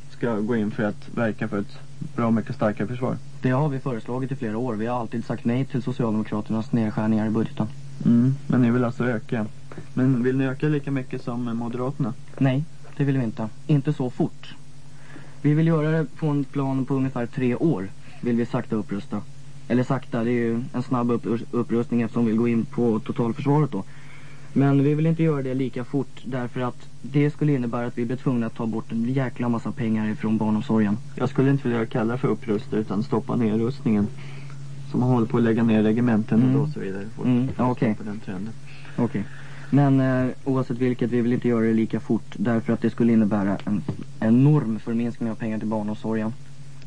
ska gå in för att verka för ett bra mycket starkare försvar? Det har vi föreslagit i flera år. Vi har alltid sagt nej till Socialdemokraternas nedskärningar i budgeten. Mm. Men ni vill alltså öka? Men vill ni öka lika mycket som Moderaterna? Nej, det vill vi inte. Inte så fort. Vi vill göra det på en plan på ungefär tre år. Vill vi sakta upprusta. Eller sakta, det är ju en snabb upp, upprustning eftersom vi vill gå in på totalförsvaret då. Men vi vill inte göra det lika fort därför att det skulle innebära att vi blir tvungna att ta bort en jäkla massa pengar ifrån barnomsorgen. Jag skulle inte vilja kalla det för upprusta utan stoppa nedrustningen. Som man håller på att lägga ner regementen Mm. och så vidare. Mm, okej. den trenden. Okej. Men eh, oavsett vilket, vi vill inte göra det lika fort därför att det skulle innebära en enorm förminskning av pengar till barnomsorgen.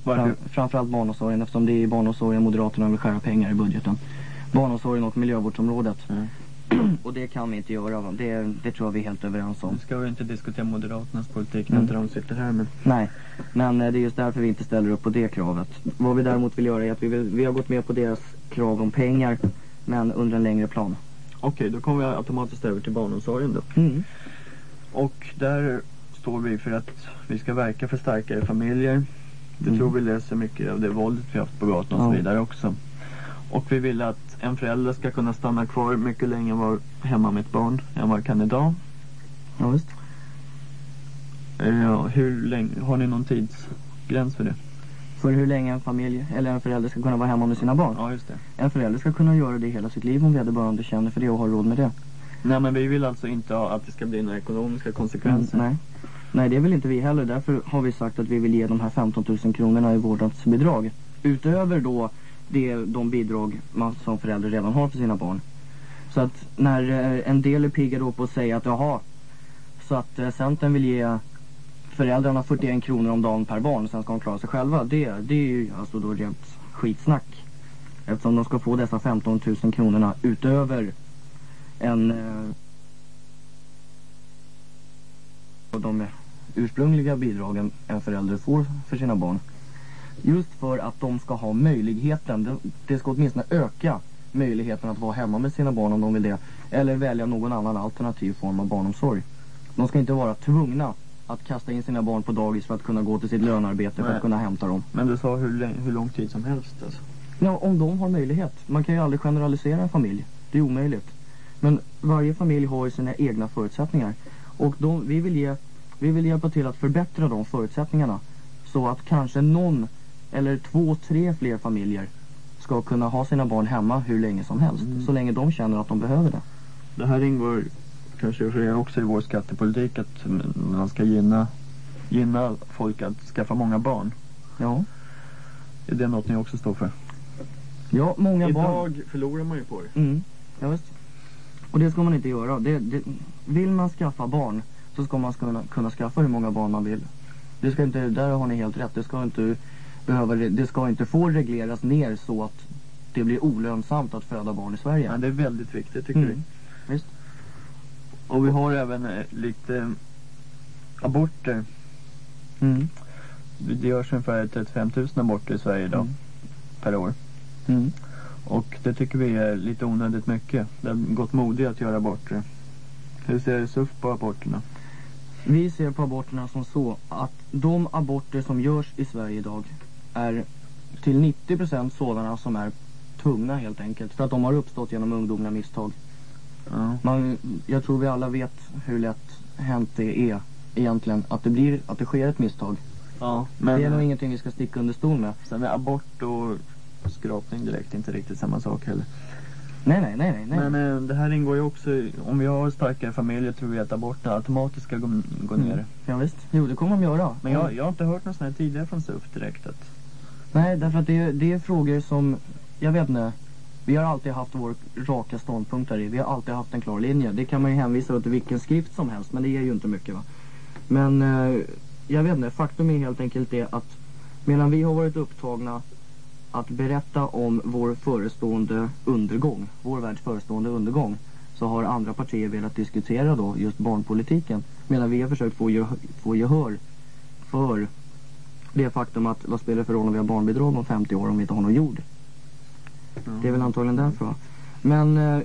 Fram, framförallt barnomsorgen eftersom det är barnomsorgen Moderaterna vill skära pengar i budgeten. Barnomsorgen och miljövårdsområdet. Mm. [clears throat] Och det kan vi inte göra. va? Det, det tror jag vi är helt överens om. Nu ska vi inte diskutera Moderaternas politik när Mm. inte de sitter här men Nej, men eh, det är just därför vi inte ställer upp på det kravet. Vad vi däremot vill göra är att vi, vill, vi har gått med på deras krav om pengar men under en längre plan. Okej, då kommer vi automatiskt över till barnomsorgen då. Mm. Och där står vi för att vi ska verka för starkare familjer. Vi Mm. tror vi löser mycket av det våldet vi haft på gatan och så Ja. vidare också. Och vi vill att en förälder ska kunna stanna kvar mycket längre vara hemma med ett barn än vad kan idag. Ja, visst. Ja, hur länge, har ni någon tidsgräns för det? För hur länge en familj eller en förälder ska kunna vara hemma med sina barn. Ja, just det. En förälder ska kunna göra det hela sitt liv om vederbörande känner för det och har råd med det. Nej, men vi vill alltså inte ha att det ska bli några ekonomiska konsekvenser. nej nej, det vill inte vi heller. Därför har vi sagt att vi vill ge de här 15 000 kronorna i vårdnadsbidrag. Utöver då det, de bidrag man som förälder redan har för sina barn. Så att när eh, en del är pigga då på att säga att jaha, så att eh, Centern vill ge föräldrarna 41 kronor om dagen per barn, sen ska de klara sig själva. Det, det är ju alltså då rent skitsnack. Eftersom de ska få dessa 15 000 kronorna utöver en eh, och de ursprungliga bidragen en förälder får för sina barn. Just för att de ska ha möjligheten, det, ska åtminstone öka möjligheten att vara hemma med sina barn om de vill det. Eller välja någon annan alternativ form av barnomsorg. De ska inte vara tvungna att kasta in sina barn på dagis för att kunna gå till sitt lönearbete för Nej. att kunna hämta dem. Men du sa hur, länge, hur lång tid som helst alltså. Ja, om de har möjlighet. Man kan ju aldrig generalisera en familj. Det är omöjligt. Men varje familj har ju sina egna förutsättningar. Och de, vi, vill ge, vi vill hjälpa till att förbättra de förutsättningarna. Så att kanske någon eller två, tre fler familjer ska kunna ha sina barn hemma hur länge som helst. Mm. Så länge de känner att de behöver det. Det här ingår kanske också i vår skattepolitik att man ska gynna, gynna folk att skaffa många barn. Ja, Är det något ni också står för? ja många Idag barn. förlorar man ju på det. Mm, ja, visst. Och det ska man inte göra. Det, det, vill man skaffa barn så ska man kunna, kunna skaffa hur många barn man vill. Det ska inte, där har ni helt rätt. Det ska inte behöva, det ska inte få regleras ner så att det blir olönsamt att föda barn i Sverige. Ja, det är väldigt viktigt tycker Mm. vi. Visst. Och vi har även eh, lite aborter. Mm. Det görs ungefär 35 000 aborter i Sverige idag Mm. per år. Mm. Och det tycker vi är lite onödigt mycket. Det har gått mode att göra aborter. Hur ser SUF på aborterna? Vi ser på aborterna som så att de aborter som görs i Sverige idag är till 90% sådana som är tvungna helt enkelt. För att de har uppstått genom ungdomliga misstag. Ja. Man, jag tror vi alla vet hur lätt hänt det är egentligen. Att det, blir, att det sker ett misstag. ja. det Men är nog ingenting vi ska sticka under stol med. sen är abort och skrapning direkt inte riktigt samma sak heller. Nej, nej, nej, nej. Men eh, det här ingår ju också i, om vi har starkare familjer tror vi att aborterna automatiskt ska gå, gå ner. Mm. Ja, visst. Jo, det kommer de göra. Men jag, jag har inte hört något sånt här tidigare från SUF direkt att Nej, därför att det, är- det är frågor som, jag vet inte. Vi har alltid haft vår raka ståndpunkt där i. Vi har alltid haft en klar linje. Det kan man ju hänvisa till vilken skrift som helst, men det ger ju inte mycket va. Men eh, jag vet inte, faktum är helt enkelt det att medan vi har varit upptagna att berätta om vår förestående undergång, vår världs förestående undergång, så har andra partier velat diskutera då just barnpolitiken. Medan vi har försökt få, gehör, få gehör för det faktum att vad spelar det för roll om vi har barnbidrag om 50 år om vi inte har någon jord? Det är väl antagligen därför va? Men eh,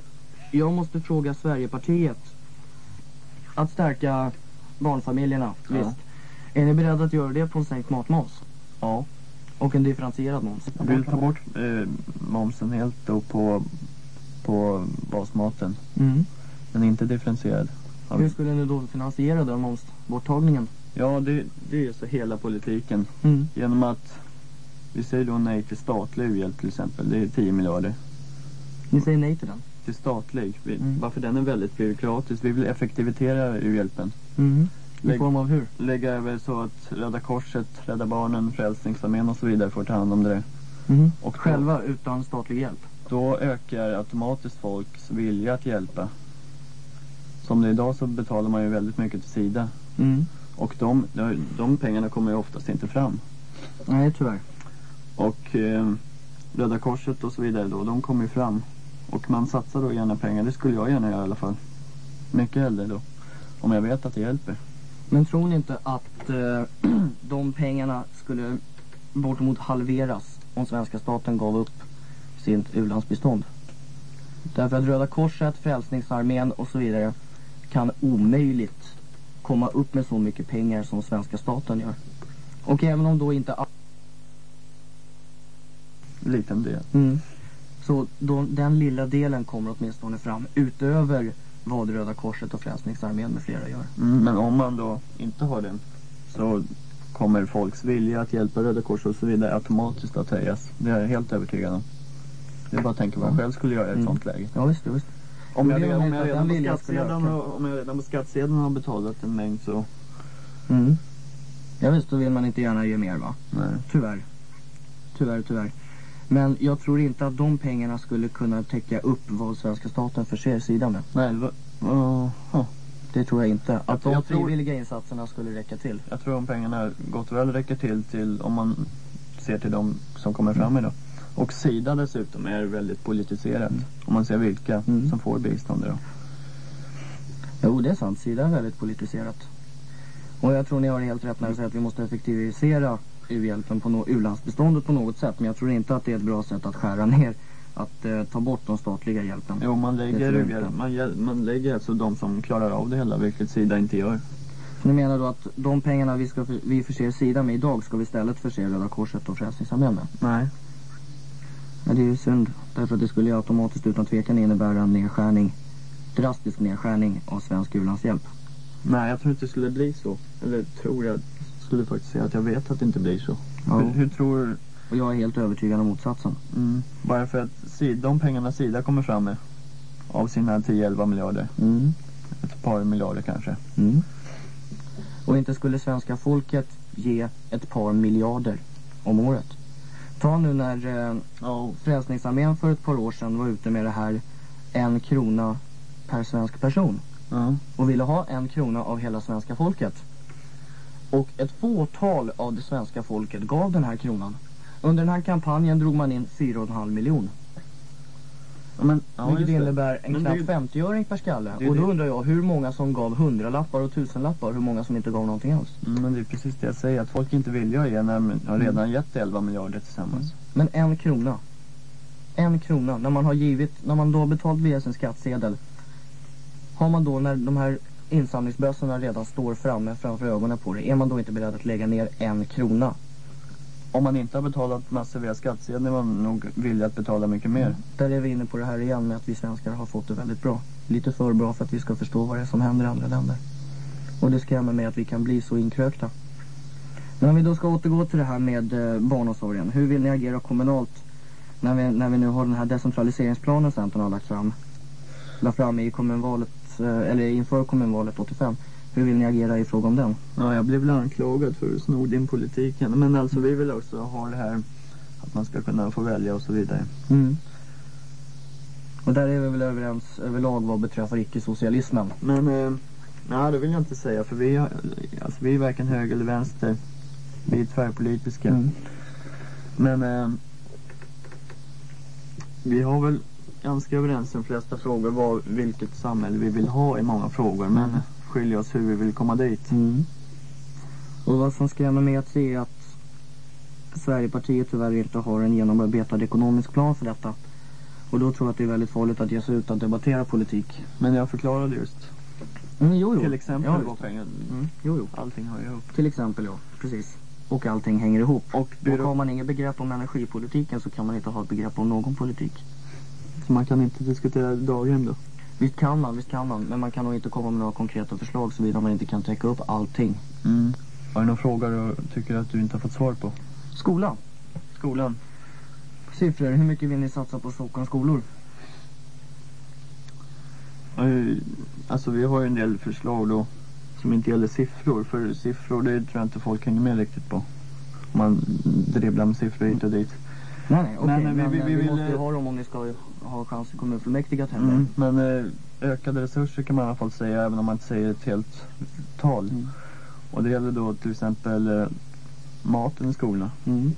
jag måste fråga Sverigepartiet att stärka barnfamiljerna, Ja. visst. Är ni beredda att göra det på en sänkt matmoms? Ja. Och en differentierad moms? Jag vill ta bort eh, momsen helt då på, på basmaten. Mm. Den är inte differentierad. Hur skulle ni då finansiera den momsborttagningen? Ja, det, det är så hela politiken. Mm. Genom att vi säger då nej till statlig u-hjälp till exempel. Det är 10 miljarder. Ni säger nej till den? Till statlig. Vi, Mm. Varför den är väldigt byråkratisk. Vi vill effektivisera u-hjälpen. Mm. I Lägg- form av hur? Lägga över så att Röda Korset, Rädda Barnen, Frälsningsarmén och så vidare får ta hand om det. Mm. Och då- Själva utan statlig hjälp? Då ökar automatiskt folks vilja att hjälpa. Som det är idag så betalar man ju väldigt mycket till Sida. Mm. Och de, de, de pengarna kommer ju oftast inte fram. Nej, tyvärr. Och eh, Röda Korset och så vidare då, de kommer ju fram. Och man satsar då gärna pengar, det skulle jag gärna göra i alla fall. Mycket hellre då. Om jag vet att det hjälper. Men tror ni inte att eh, [clears throat] de pengarna skulle bortemot halveras om svenska staten gav upp sitt u-landsbistånd? Därför att Röda Korset, Frälsningsarmén och så vidare kan omöjligt komma upp med så mycket pengar som svenska staten gör. Och även om då inte Liten del. mm. Så då, den lilla delen kommer åtminstone fram utöver vad Röda Korset och Frälsningsarmén med flera gör. Mm, men om man då inte har den så kommer folks vilja att hjälpa Röda Korset och så vidare automatiskt att höjas. Det är jag helt övertygad om. Det är bara att tänka vad jag själv skulle göra i ett Mm. sånt läge. Ja visst, visst. Om jag, redan, om, jag på skattsedeln, om jag redan på skattsedeln har betalat en mängd så... Mm. Ja visst, då vill man inte gärna ge mer va? Nej. Tyvärr. Tyvärr, tyvärr. Men jag tror inte att de pengarna skulle kunna täcka upp vad svenska staten förser sidan med. Nej, uh, huh. Det tror jag inte. Att de jag tror- frivilliga insatserna skulle räcka till. Jag tror de pengarna gott väl räcker till, till om man ser till de som kommer fram idag. Och Sida dessutom är väldigt politiserat. Om man ser vilka Mm. som får bistånd idag. Jo, det är sant. Sida är väldigt politiserat. Och jag tror ni har helt rätt när ni säger att vi måste effektivisera u-hjälpen på no- u-landsbeståndet på något sätt. Men jag tror inte att det är ett bra sätt att skära ner, att eh, ta bort de statliga hjälpen. Jo, man lägger, man, man lägger alltså de som klarar av det hela, vilket Sida inte gör. Ni menar då att de pengarna vi, ska för, vi förser Sida med idag ska vi istället förse Röda Korset och Frälsningsarmén med? Nej. Ja, det är ju synd. Därför att det skulle ju automatiskt utan tvekan innebära en nedskärning, drastisk nedskärning av svensk u-landshjälp. Nej, jag tror inte det skulle bli så. Eller tror jag, skulle faktiskt säga att jag vet att det inte blir så. Ja. Hur, hur tror Och jag är helt övertygad om motsatsen. mm, Bara för att Sida, de pengarna Sida kommer fram med av sina 10-11 miljarder, Mm. ett par miljarder kanske. Mm. Och inte skulle svenska folket ge ett par miljarder om året. Ta nu när eh, Ja. Frälsningsarmén för ett par år sedan var ute med det här en krona per svensk person. Ja. och ville ha en krona av hela svenska folket. Och ett fåtal av det svenska folket gav den här kronan. Under den här kampanjen drog man in 4,5 miljon. Men, ja, vilket innebär en knapp är ju- 50-öring per skalle. Det Och då det. undrar jag hur många som gav hundralappar och tusenlappar, hur många som inte gav någonting alls. Mm, men det är precis det jag säger, att folk inte vill ge när de har redan gett 11 miljarder tillsammans. Men en krona. En krona. När man har givit, när man då har betalt via sin skattsedel. Har man då, när de här insamlingsbössorna redan står framme framför ögonen på dig. Är man då inte beredd att lägga ner en krona? Om man inte har betalat massor via skattsedeln är man nog villig att betala mycket mer. Där är vi inne på det här igen med att vi svenskar har fått det väldigt bra. Lite för bra för att vi ska förstå vad det är som händer i andra länder. Och det skrämmer mig att vi kan bli så inkrökta. Men om vi då ska återgå till det här med eh, barnomsorgen. Hur vill ni agera kommunalt när vi, när vi nu har den här decentraliseringsplanen Centern har lagt fram? La fram i kommunvalet, eh, eller inför kommunvalet 85. Hur vill ni agera i fråga om den? Ja, jag blev väl anklagad för att sno din politiken. Men alltså vi vill också ha det här att man ska kunna få välja och så vidare. Mm. Och där är vi väl överens överlag vad beträffar icke-socialismen. Men, eh, nej det vill jag inte säga för vi, har- alltså, vi är varken höger eller vänster. Vi är tvärpolitiska. Mm. Men eh, vi har väl ganska överens i de flesta frågor vad, vilket samhälle vi vill ha i många frågor. Men Mm. skiljer oss hur vi vill komma dit. Mm. Och vad som skrämmer mig att se är att Sverigepartiet tyvärr inte har en genomarbetad ekonomisk plan för detta. Och då tror jag att det är väldigt farligt att ge sig ut att debattera politik. Men jag förklarade just. Mm, jo, jo. Till exempel Ja, vad pengar, Mm, jo, jo. allting hör ihop. Till exempel, ja. Precis. Och allting hänger ihop. Och Och byrå- har man inget begrepp om energipolitiken så kan man inte ha ett begrepp om någon politik. Så man kan inte diskutera daghem då? Visst kan man, visst kan man. Men man kan nog inte komma med några konkreta förslag såvida man inte kan täcka upp allting. Mm. Har du någon fråga du tycker att du inte har fått svar på? Skolan. Skolan? Siffror. Hur mycket vill ni satsa på Stockholms skolor? Eh, Alltså vi har ju en del förslag då som inte gäller siffror. För siffror det tror jag inte folk hänger med riktigt på. Om man dribblar med siffror hit och dit. Nej, nej, okej. Men, Men, eh, vi- vi, vi- vi vill, måste ju eh, ha dem om ni ska ha chans i kommunfullmäktige att hända. Mm. Men eh, ökade resurser kan man i alla fall säga även om man inte säger ett helt tal. Mm. Och det gäller då till exempel eh, maten i skolorna. Mm.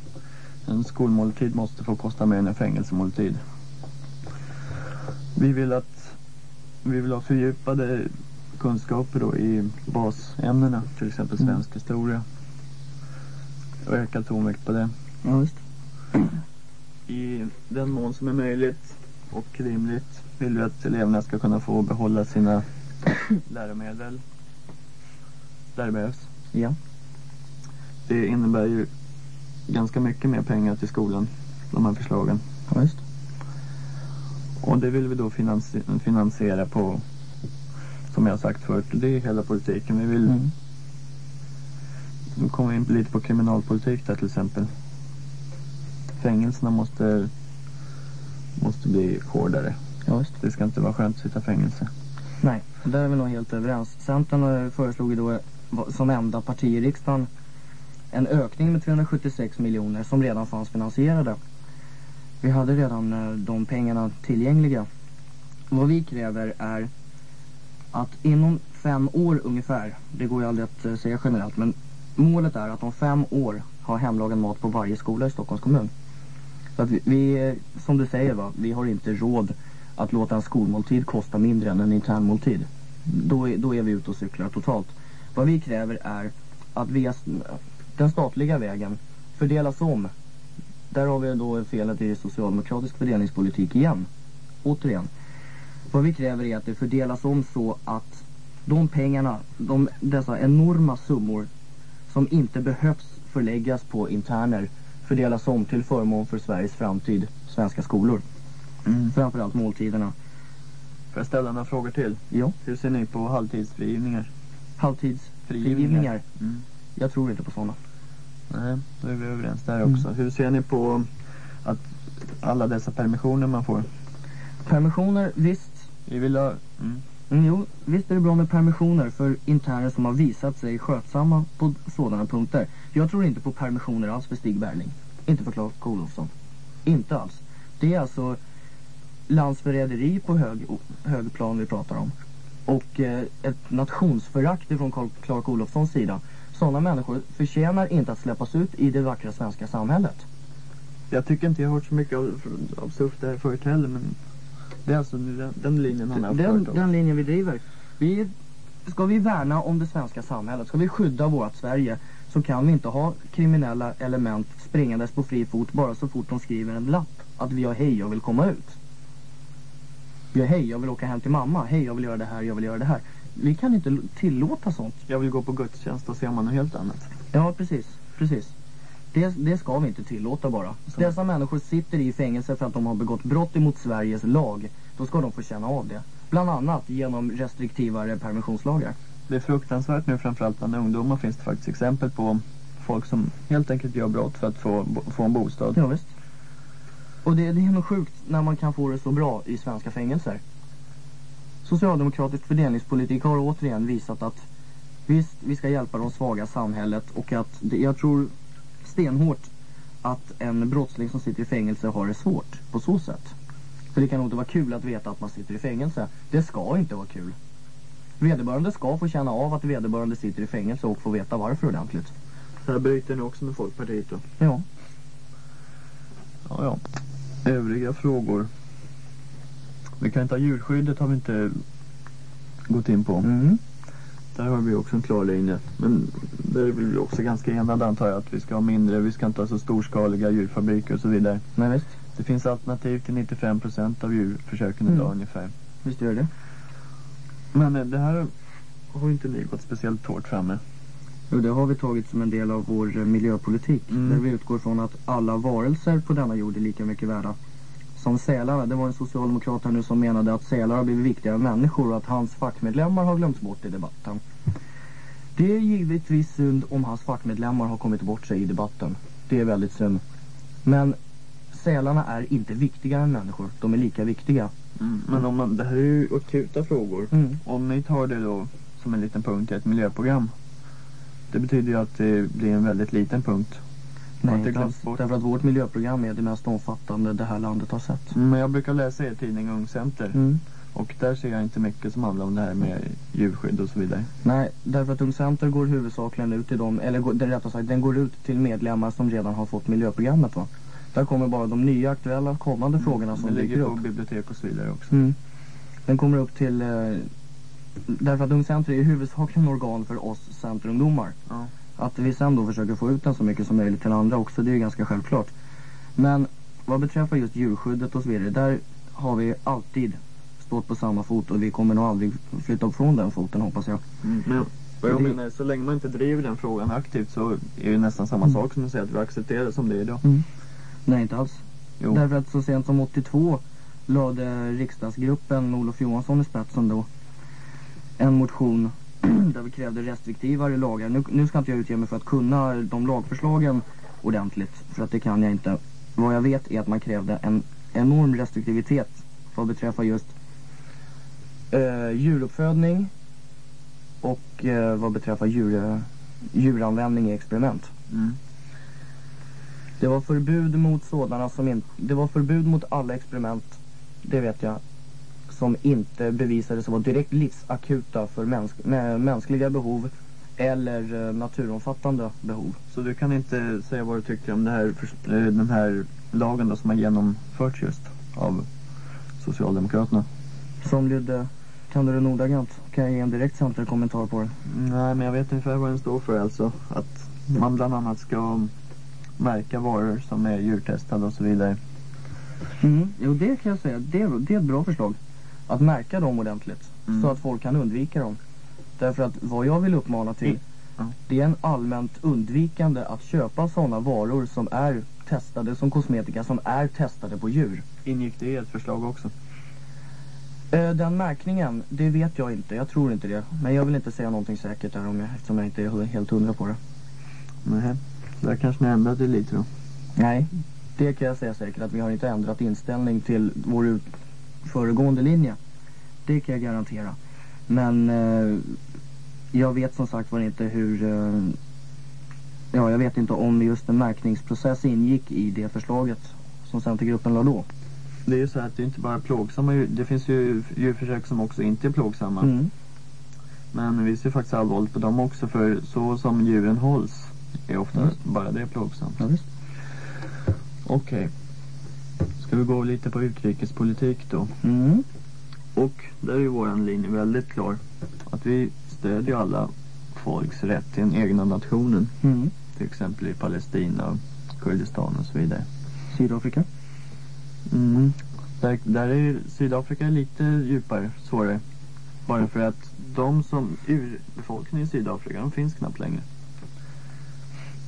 En skolmåltid måste få kosta mer än en fängelsemåltid. Vi vill att vi vill ha fördjupade kunskaper då i basämnena, till exempel Mm. svensk historia. Och ökad tonvikt på det. Ja, visst. I den mån som är möjligt och rimligt vill vi att eleverna ska kunna få behålla sina läromedel där det behövs. Ja. Det innebär ju ganska mycket mer pengar till skolan, de här förslagen. Ja, visst. Och det vill vi då finansi- finansiera på, som jag har sagt förut, det är hela politiken. Vi vill, Mm. nu kommer vi in lite på kriminalpolitik där till exempel. Fängelserna måste, måste bli hårdare. Ja, visst. Det ska inte vara skönt att sitta i fängelse. Nej, där är vi nog helt överens. Centern eh, föreslog ju då eh, som enda parti i riksdagen en ökning med 376 miljoner som redan fanns finansierade. Vi hade redan eh, de pengarna tillgängliga. Vad vi kräver är att inom fem år ungefär, det går ju aldrig att säga generellt, men målet är att om fem år ha hemlagad mat på varje skola i Stockholms kommun. Så att vi, vi, som du säger va, vi har inte råd att låta en skolmåltid kosta mindre än en internmåltid. Då är, då är vi ute och cyklar totalt. Vad vi kräver är att via den statliga vägen fördelas om. Där har vi då felet i socialdemokratisk fördelningspolitik igen. Återigen. Vad vi kräver är att det fördelas om så att de pengarna, de, dessa enorma summor som inte behövs förläggas på interner fördelas om till förmån för Sveriges framtid, svenska skolor. Mm. Framförallt måltiderna. Får jag ställa några frågor till? Ja. Hur ser ni på halvtidsfrigivningar? Halvtidsfrigivningar. Mm. Jag tror inte på sådana. Nej, då är vi överens där Mm. också. Hur ser ni på att alla dessa permissioner man får? Permissioner, visst. Vi vill ha... Mm. Mm, jo, visst är det bra med permissioner för interner som har visat sig skötsamma på sådana punkter. Jag tror inte på permissioner alls för Stig Berling. Inte för Clark Olofsson. Inte alls. Det är alltså landsförräderi på hög, hög plan vi pratar om. och eh, ett nationsförakt Carl- Clark Olofssons sida. Sådana människor förtjänar inte att släppas ut i det vackra svenska samhället. Jag tycker inte jag har hört så mycket av, av SUF där förut heller men det är alltså nu den, den linjen han har Den, fört. den linjen vi driver. Vi, ska vi värna om det svenska samhället, ska vi skydda vårt Sverige så kan vi inte ha kriminella element springandes på fri fot bara så fort de skriver en lapp att vi har hej jag vill komma ut. Vi har hej jag vill åka hem till mamma, hej jag vill göra det här, jag vill göra det här. Vi kan inte tillåta sånt. Jag vill gå på gudstjänst och ser man något helt annat. Ja precis, precis. Det, det ska vi inte tillåta bara. Så. Dessa människor sitter i fängelse för att de har begått brott emot Sveriges lag. Då ska de få känna av det. Bland annat genom restriktivare permissionslagar. Det är fruktansvärt nu framförallt bland ungdomar finns det faktiskt exempel på folk som helt enkelt gör brott för att få, få en bostad. Ja, visst. Och det, det är nog sjukt när man kan få det så bra i svenska fängelser. Socialdemokratisk fördelningspolitik har återigen visat att visst, vi ska hjälpa de svaga i samhället och att det, jag tror stenhårt att en brottsling som sitter i fängelse har det svårt på så sätt. För det kan nog inte vara kul att veta att man sitter i fängelse. Det ska inte vara kul. Vederbörande ska få känna av att vederbörande sitter i fängelse och få veta varför ordentligt. Så här bryter ni också med Folkpartiet då? Ja. Ja, ja. Övriga frågor. Vi kan ta djurskyddet har vi inte gått in på. Mm. Där har vi också en klar linje. Men där är vi också ganska enade antar jag att vi ska ha mindre, vi ska inte ha så storskaliga djurfabriker och så vidare. Men visst. Det finns alternativ till 95% av djurförsöken Mm. idag ungefär. Visst gör det. Men eh, det här har inte ni gått speciellt hårt fram med. Jo, det har vi tagit som en del av vår eh, miljöpolitik. Mm. Där vi utgår från att alla varelser på denna jord är lika mycket värda. Som sälarna. Det var en socialdemokrat här nu som menade att sälar har blivit viktigare än människor och att hans fackmedlemmar har glömts bort i debatten. Det är givetvis synd om hans fackmedlemmar har kommit bort sig i debatten. Det är väldigt synd. Men sälarna är inte viktigare än människor. De är lika viktiga. Men om man, det här är ju akuta frågor. Mm. Om ni tar det då som en liten punkt i ett miljöprogram. Det betyder ju att det blir en väldigt liten punkt. Nej, inte bort. Därför att vårt miljöprogram är det mest omfattande det här landet har sett. Men jag brukar läsa er tidning Ungcenter. Mm. Och där ser jag inte mycket som handlar om det här med djurskydd och så vidare. Nej, därför att Ung Center går huvudsakligen ut till dem, eller går- rättare sagt, den går ut till medlemmar som redan har fått miljöprogrammet va. Där kommer bara de nya aktuella kommande frågorna som Mm. det dyker ligger på upp. bibliotek och så vidare också. Mm. Den kommer upp till, eh, därför att Ung Center är huvudsakligen organ för oss centerungdomar. Ja. Att vi sen då försöker få ut den så mycket som möjligt till andra också, det är ju ganska självklart. Men vad beträffar just djurskyddet och så vidare, där har vi alltid stått på samma fot och vi kommer nog aldrig flytta från den foten hoppas jag. Mm. Men vad jag Det- menar, så länge man inte driver den frågan aktivt så är det nästan samma Mm. sak som att säga att vi accepterar det som det är idag. Nej, inte alls. Jo. Därför att så sent som 82 lade riksdagsgruppen med Olof Johansson i spetsen då en motion [clears throat] där vi krävde restriktivare lagar. Nu, nu ska inte jag utge mig för att kunna de lagförslagen ordentligt, för att det kan jag inte. Vad jag vet är att man krävde en enorm restriktivitet vad beträffar just eh, djuruppfödning och eh, vad beträffar djur, djuranvändning i experiment. Mm. Det var förbud mot sådana som inte... Det var förbud mot alla experiment, det vet jag, som inte bevisades vara direkt livsakuta för mäns mä- mänskliga behov eller eh, naturomfattande behov. Så du kan inte säga vad du tycker om det här, eh, den här lagen då som har genomförts just av Socialdemokraterna? Som lydde... Kan du det ordagrant? Kan jag ge en direkt centerkommentar på det? Nej, men jag vet ungefär vad den står för alltså. Att man bland annat ska märka varor som är djurtestade och så vidare. Mm. Jo, det kan jag säga. Det, det är ett bra förslag. Att märka dem ordentligt. Mm. Så att folk kan undvika dem. Därför att vad jag vill uppmana till, Mm. Det är en allmänt undvikande att köpa sådana varor som är testade som kosmetika, som är testade på djur. Ingick det i ett förslag också? Eh, den märkningen, det vet jag inte. Jag tror inte det. Men jag vill inte säga någonting säkert där om jag, eftersom jag inte är helt hundra på det. Nej. Där kanske ni ändrat det lite då. Nej, det kan jag säga säkert att vi har inte ändrat inställning till vår föregående linje. Det kan jag garantera. Men eh, jag vet som sagt var inte hur... Eh, ja, jag vet inte om just en märkningsprocess ingick i det förslaget som Centergruppen la då. Det är ju så att det är inte bara plågsamma. Det finns ju djurförsök som också inte är plågsamma. Mm. Men vi ser faktiskt allvarligt på dem också för så som djuren hålls är ofta Mm. bara det plågsamt. Ja. Okej. Ska vi gå lite på utrikespolitik då? Mm. Och där är ju våran linje väldigt klar. Att vi stödjer alla folks rätt till den egna nationen. Mm. Till exempel i Palestina, Kurdistan och så vidare. Sydafrika. Mm. Där, där är Sydafrika lite djupare, svårare. Bara för att de som urbefolkningen i Sydafrika, de finns knappt längre.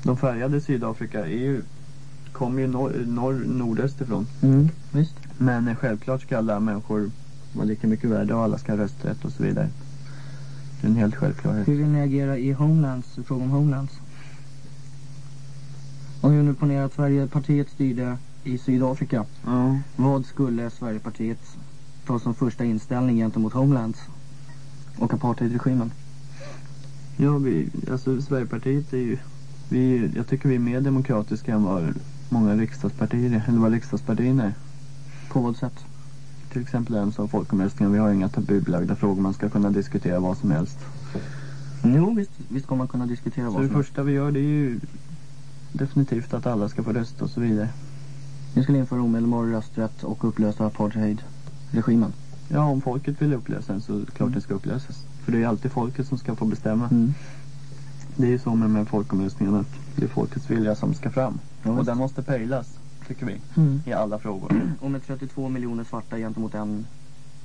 De färgade i Sydafrika är ju, kommer ju norr, norr, nordöst ifrån. Mm. Visst. Men självklart ska alla människor vara lika mycket värda och alla ska ha rösträtt och så vidare. Det är en helt självklarhet. Hur vill ni agera i Homelands, i fråga om Homelands? Om vi nu ponerar att Sverigepartiet styrde i Sydafrika. Ja. Vad skulle Sverigepartiet ta som första inställning gentemot Homelands och apartheidregimen? Ja, vi, alltså Sverigepartiet är ju, vi, jag tycker vi är mer demokratiska än vad många riksdagspartier eller vad riksdagspartierna är. På vad sätt? Till exempel en sån folkomröstning, vi har inga tabubelagda frågor, man ska kunna diskutera vad som helst. Jo, visst, visst ska man kunna diskutera Så vad det som helst. första vi gör det är ju definitivt att alla ska få rösta och så vidare. Vi skulle införa omedelbar rösträtt och upplösa apartheidregimen. Ja, om folket vill upplösa den så det klart Mm. den ska upplösas. För det är alltid folket som ska få bestämma. Mm. Det är ju så med de här folkomröstningarna att det är folkets vilja som ska fram. Ja, och den måste pejlas, tycker vi, Mm. i alla frågor. [clears throat] Och med 32 miljoner svarta gentemot en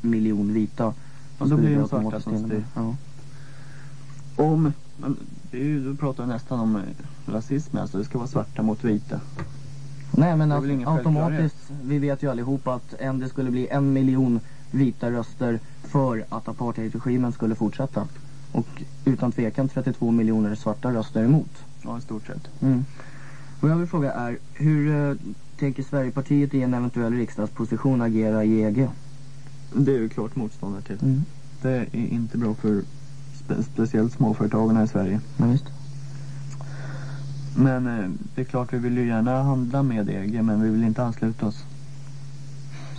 miljon vita. Och då blir det de svarta som styr. Ja. Om, men det är ju, då pratar nästan om eh, rasism alltså, det ska vara svarta mot vita. Nej men alltså, automatiskt, vi vet ju allihopa att en, det skulle bli en miljon vita röster för att apartheidregimen skulle fortsätta. Och utan tvekan 32 miljoner svarta röster emot. Ja, i stort sett. Mm. Vad jag vill fråga är, hur eh, tänker Sverigepartiet i en eventuell riksdagsposition agera i EG? Det är ju klart motståndare till. Mm. Det är inte bra för spe, speciellt småföretagarna i Sverige. Ja, visst. Men eh, det är klart vi vill ju gärna handla med EG men vi vill inte ansluta oss.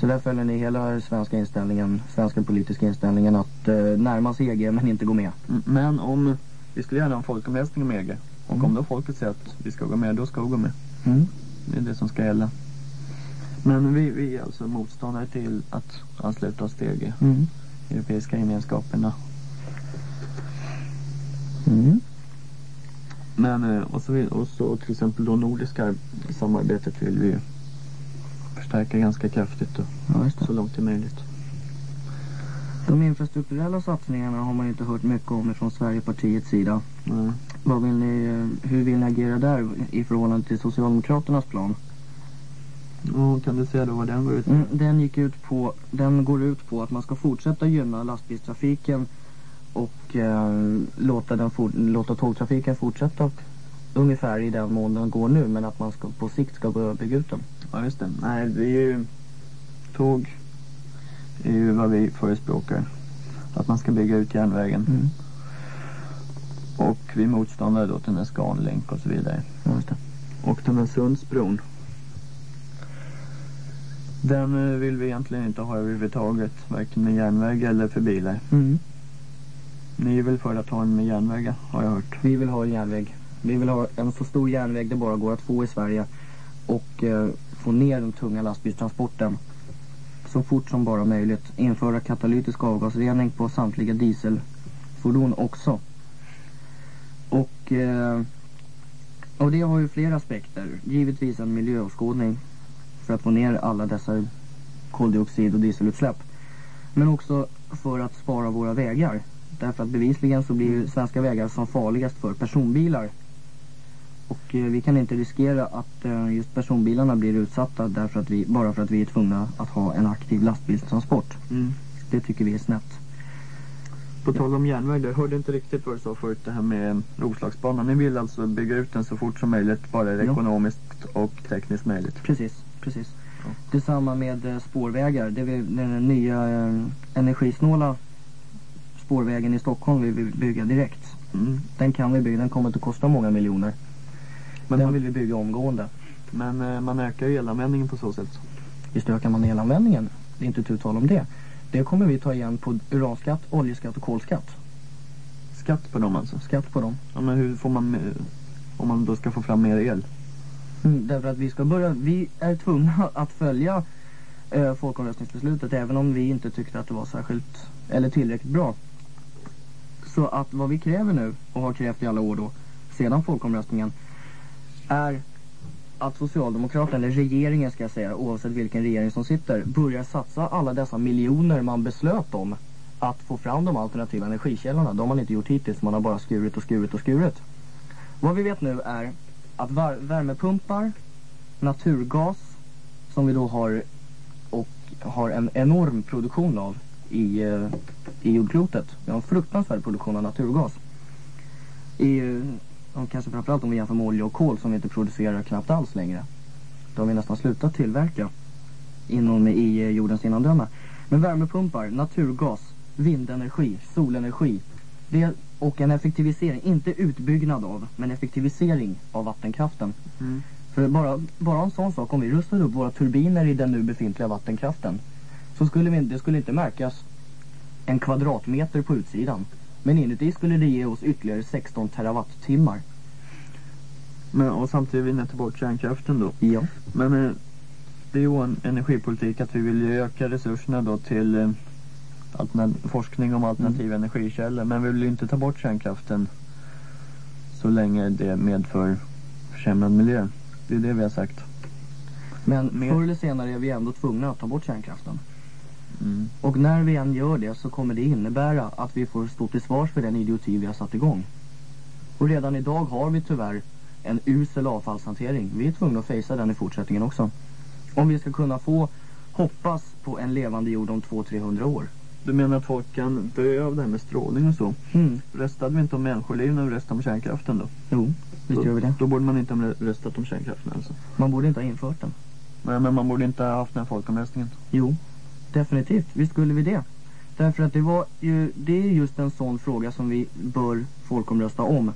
Så där följer ni hela svenska inställningen, svenska politiska inställningen att eh, närma sig EG men inte gå med. Men om vi skulle gärna ha en folkomröstning om EG och Mm. om då folket säger att vi ska gå med, då ska vi gå med. Mm. Det är det som ska gälla. Men vi, vi är alltså motståndare till att ansluta oss till EG, Mm. Europeiska gemenskaperna. Mm. Men eh, och så, och så till exempel då nordiska samarbetet vill vi ju förstärka ganska kraftigt då, Ja, så långt det är möjligt. De infrastrukturella satsningarna har man ju inte hört mycket om från Sverigepartiets sida. Nej. Vad vill ni, hur vill ni agera där i förhållande till Socialdemokraternas plan? Ja, kan du säga då vad den går ut på? Mm, den, gick ut på, den går ut på att man ska fortsätta gynna lastbilstrafiken och eh, låta, den for, låta tågtrafiken fortsätta ungefär i den mån den går nu men att man ska, på sikt ska börja bygga ut den. Ja, just det. Nej, det är ju... Tåg är ju vad vi förespråkar. Att man ska bygga ut järnvägen. Mm. Och vi är motståndare då till den här Scanlink och så vidare. Ja, just det. Och den här Sundsbron. Den eh, vill vi egentligen inte ha överhuvudtaget. Varken med järnväg eller för bilar. Mm. Ni är väl för att ha en med järnväg har jag hört. Vi vill ha en järnväg. Vi vill ha en så stor järnväg det bara går att få i Sverige och eh, få ner den tunga lastbilstransporten så fort som bara möjligt. Införa katalytisk avgasrening på samtliga dieselfordon också. Och, eh, och det har ju flera aspekter. Givetvis en miljöåskådning för att få ner alla dessa koldioxid och dieselutsläpp. Men också för att spara våra vägar. Därför att bevisligen så blir ju svenska vägar som farligast för personbilar. Och eh, vi kan inte riskera att eh, just personbilarna blir utsatta därför att vi, bara för att vi är tvungna att ha en aktiv lastbilstransport. Mm. Det tycker vi är snett. På tal om järnväg, jag hörde inte riktigt vad du sa förut det här med Roslagsbanan. Ni vill alltså bygga ut den så fort som möjligt, bara det är Ja. ekonomiskt och tekniskt möjligt. Precis, precis. Ja. Detsamma med eh, spårvägar. Det är den nya energisnåla spårvägen i Stockholm vi vill bygga direkt. Mm. Den kan vi bygga, den kommer inte att kosta många miljoner. Men, den man, vill vi bygga omgående. men eh, man ökar ju elanvändningen på så sätt. Visst ökar man elanvändningen. Det är inte tu tal om det. Det kommer vi ta igen på uranskatt, oljeskatt och kolskatt. skatt på dem alltså? Skatt på dem. Ja, men hur får man, med- om man då ska få fram mer el? Mm, därför att vi ska börja, vi är tvungna [laughs] att följa eh, folkomröstningsbeslutet även om vi inte tyckte att det var särskilt, eller tillräckligt bra. Så att vad vi kräver nu, och har krävt i alla år då, sedan folkomröstningen, är att Socialdemokraterna, eller regeringen ska jag säga, oavsett vilken regering som sitter, börjar satsa alla dessa miljoner man beslöt om att få fram de alternativa energikällorna. De har man inte gjort hittills, man har bara skurit och skurit och skurit. Vad vi vet nu är att värmepumpar, naturgas, som vi då har och har en enorm produktion av i, eh, i jordklotet. Vi har en fruktansvärd produktion av naturgas. I, och kanske framförallt om vi jämför med olja och kol som vi inte producerar knappt alls längre. Det har vi nästan slutat tillverka inom, i eh, jordens innandöme. Men värmepumpar, naturgas, vindenergi, solenergi. Det, och en effektivisering, inte utbyggnad av, men effektivisering av vattenkraften. Mm. För bara, bara en sån sak, om vi rustade upp våra turbiner i den nu befintliga vattenkraften. Så skulle vi, det skulle inte märkas en kvadratmeter på utsidan. Men inuti skulle det ge oss ytterligare 16 terawattimmar. Men, och samtidigt vill ni ta bort kärnkraften då? Ja. Men eh, det är ju en energipolitik att vi vill öka resurserna då till eh, forskning om alternativa energikällor. Men vi vill ju inte ta bort kärnkraften så länge det medför försämrad miljö. Det är det vi har sagt. Men Mer- förr eller senare är vi ändå tvungna att ta bort kärnkraften. Mm. Och när vi än gör det så kommer det innebära att vi får stå till svars för den idioti vi har satt igång. Och redan idag har vi tyvärr en usel avfallshantering. Vi är tvungna att fejsa den i fortsättningen också. Om vi ska kunna få hoppas på en levande jord om 200-300 år. Du menar att folk kan dö av det här med strålning och så? Mm. Röstade vi inte om människoliv när vi röstade om kärnkraften då? Jo, visst då, gör vi det. Då borde man inte ha rö- röstat om kärnkraften alltså. Man borde inte ha infört den. Nej, men man borde inte ha haft den här folkomröstningen. Jo, definitivt. Visst skulle vi det. Därför att det var ju, det är just en sån fråga som vi bör folkomrösta om.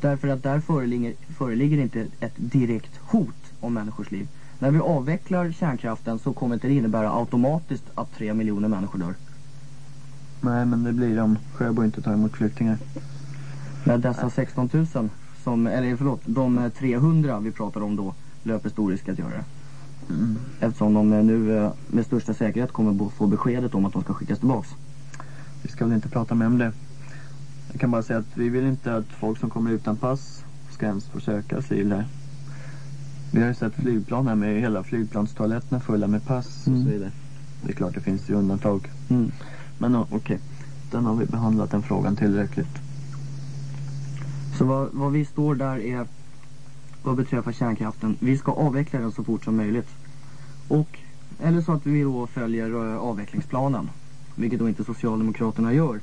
Därför att där föreligger, föreligger inte ett direkt hot om människors liv. När vi avvecklar kärnkraften så kommer det innebära automatiskt att tre miljoner människor dör. Nej, men det blir om Sjöbo inte tar emot flyktingar. När dessa 16 000, som, eller förlåt, de eh, 300 vi pratar om då, löper stor risk att göra det. Mm. Eftersom de nu eh, med största säkerhet kommer få beskedet om att de ska skickas tillbaks. Vi ska väl inte prata mer om det. Jag kan bara säga att vi vill inte att folk som kommer utan pass ska ens få söka asyl här. Vi har ju sett flygplan här med hela flygplanstoaletterna fulla med pass och Mm. så vidare. Det är klart det finns ju undantag. Mm. Men okej, den har vi behandlat den frågan tillräckligt. Så vad, vad vi står där är vad beträffar kärnkraften. Vi ska avveckla den så fort som möjligt. Och, eller så att vi då följer eh, avvecklingsplanen. Vilket då inte Socialdemokraterna gör.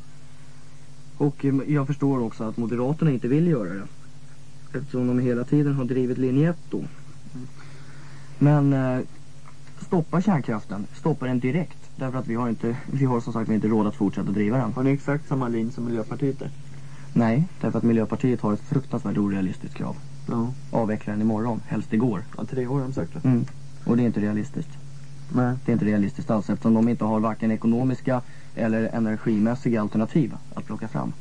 Och eh, jag förstår också att Moderaterna inte vill göra det. Eftersom de hela tiden har drivit linje 1 då. Men eh, stoppa kärnkraften. Stoppa den direkt. Därför att vi har inte, vi har som sagt inte råd att fortsätta driva den. Har ni exakt samma linje som Miljöpartiet där? Nej, därför att Miljöpartiet har ett fruktansvärt orealistiskt krav. Ja. Avveckla den imorgon, helst igår. ja tre år har de sagt det. Mm. Och det är inte realistiskt. Nej. Det är inte realistiskt alls eftersom de inte har varken ekonomiska eller energimässiga alternativ att plocka fram.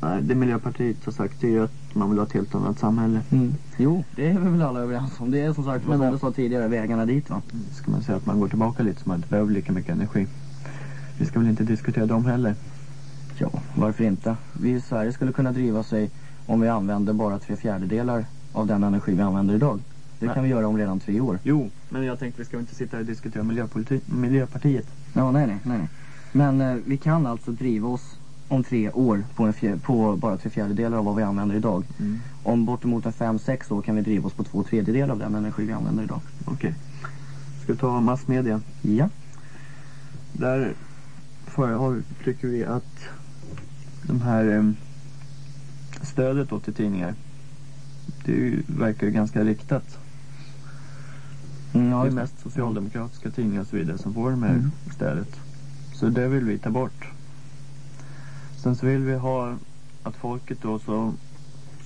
Nej, det Miljöpartiet har sagt är ju att man vill ha ett helt annat samhälle. Mm. Jo, det är vi väl alla överens om. Det är som sagt, Men som du sa tidigare, vägarna dit va? Ska man säga att man går tillbaka lite så man inte behöver lika mycket energi. Vi ska väl inte diskutera dem heller. Ja, varför inte? Vi i Sverige skulle kunna driva sig om vi använder bara tre fjärdedelar av den energi vi använder idag. Det Nej. kan vi göra om redan tre år. Jo, men jag tänkte vi ska inte sitta här och diskutera miljöpolitik, Miljöpartiet. Ja, nej, nej, nej. Men eh, vi kan alltså driva oss om tre år på, på bara tre fjärdedelar av vad vi använder idag. Mm. Om bortemot en fem, sex år kan vi driva oss på två tredjedelar av den energi vi använder idag. Okej. Ska vi ta massmedia? Ja. Där för, har, tycker vi att de här em, stödet då till tidningar. Det verkar ju ganska riktat. Mm, ja det är mest socialdemokratiska tidningar och så vidare som får det här Mm. stödet. Så det vill vi ta bort. Sen så vill vi ha att folket då så,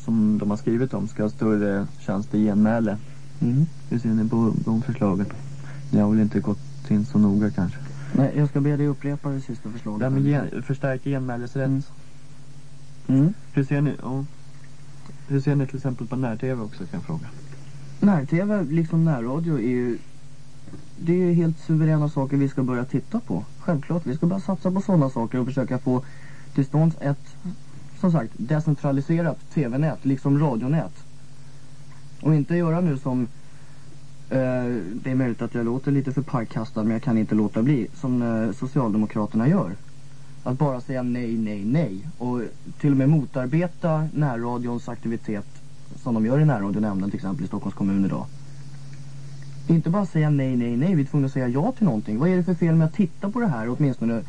som de har skrivit om ska ha större chans till genmäle. Mm. Hur ser ni på de förslagen? Jag har väl inte gått in så noga kanske. Nej, jag ska be dig upprepa det sista Det förslaget. här med gen, förstärka genmälesrätt. Mm. Mm. Hur ser ni, ja. Hur ser ni till exempel på när-tv också kan jag fråga? När-tv, liksom närradio, är ju... Det är ju helt suveräna saker vi ska börja titta på. Självklart, vi ska börja satsa på sådana saker och försöka få till stånd ett, som sagt, decentraliserat tv-nät, liksom radionät. Och inte göra nu som, eh, det är möjligt att jag låter lite för pajkastad men jag kan inte låta bli, som eh, Socialdemokraterna gör. Att bara säga nej, nej, nej. Och till och med motarbeta närradions aktivitet som de gör i närradionämnden till exempel i Stockholms kommun idag. Inte bara säga nej, nej, nej. Vi är tvungna att säga ja till någonting. Vad är det för fel med att titta på det här åtminstone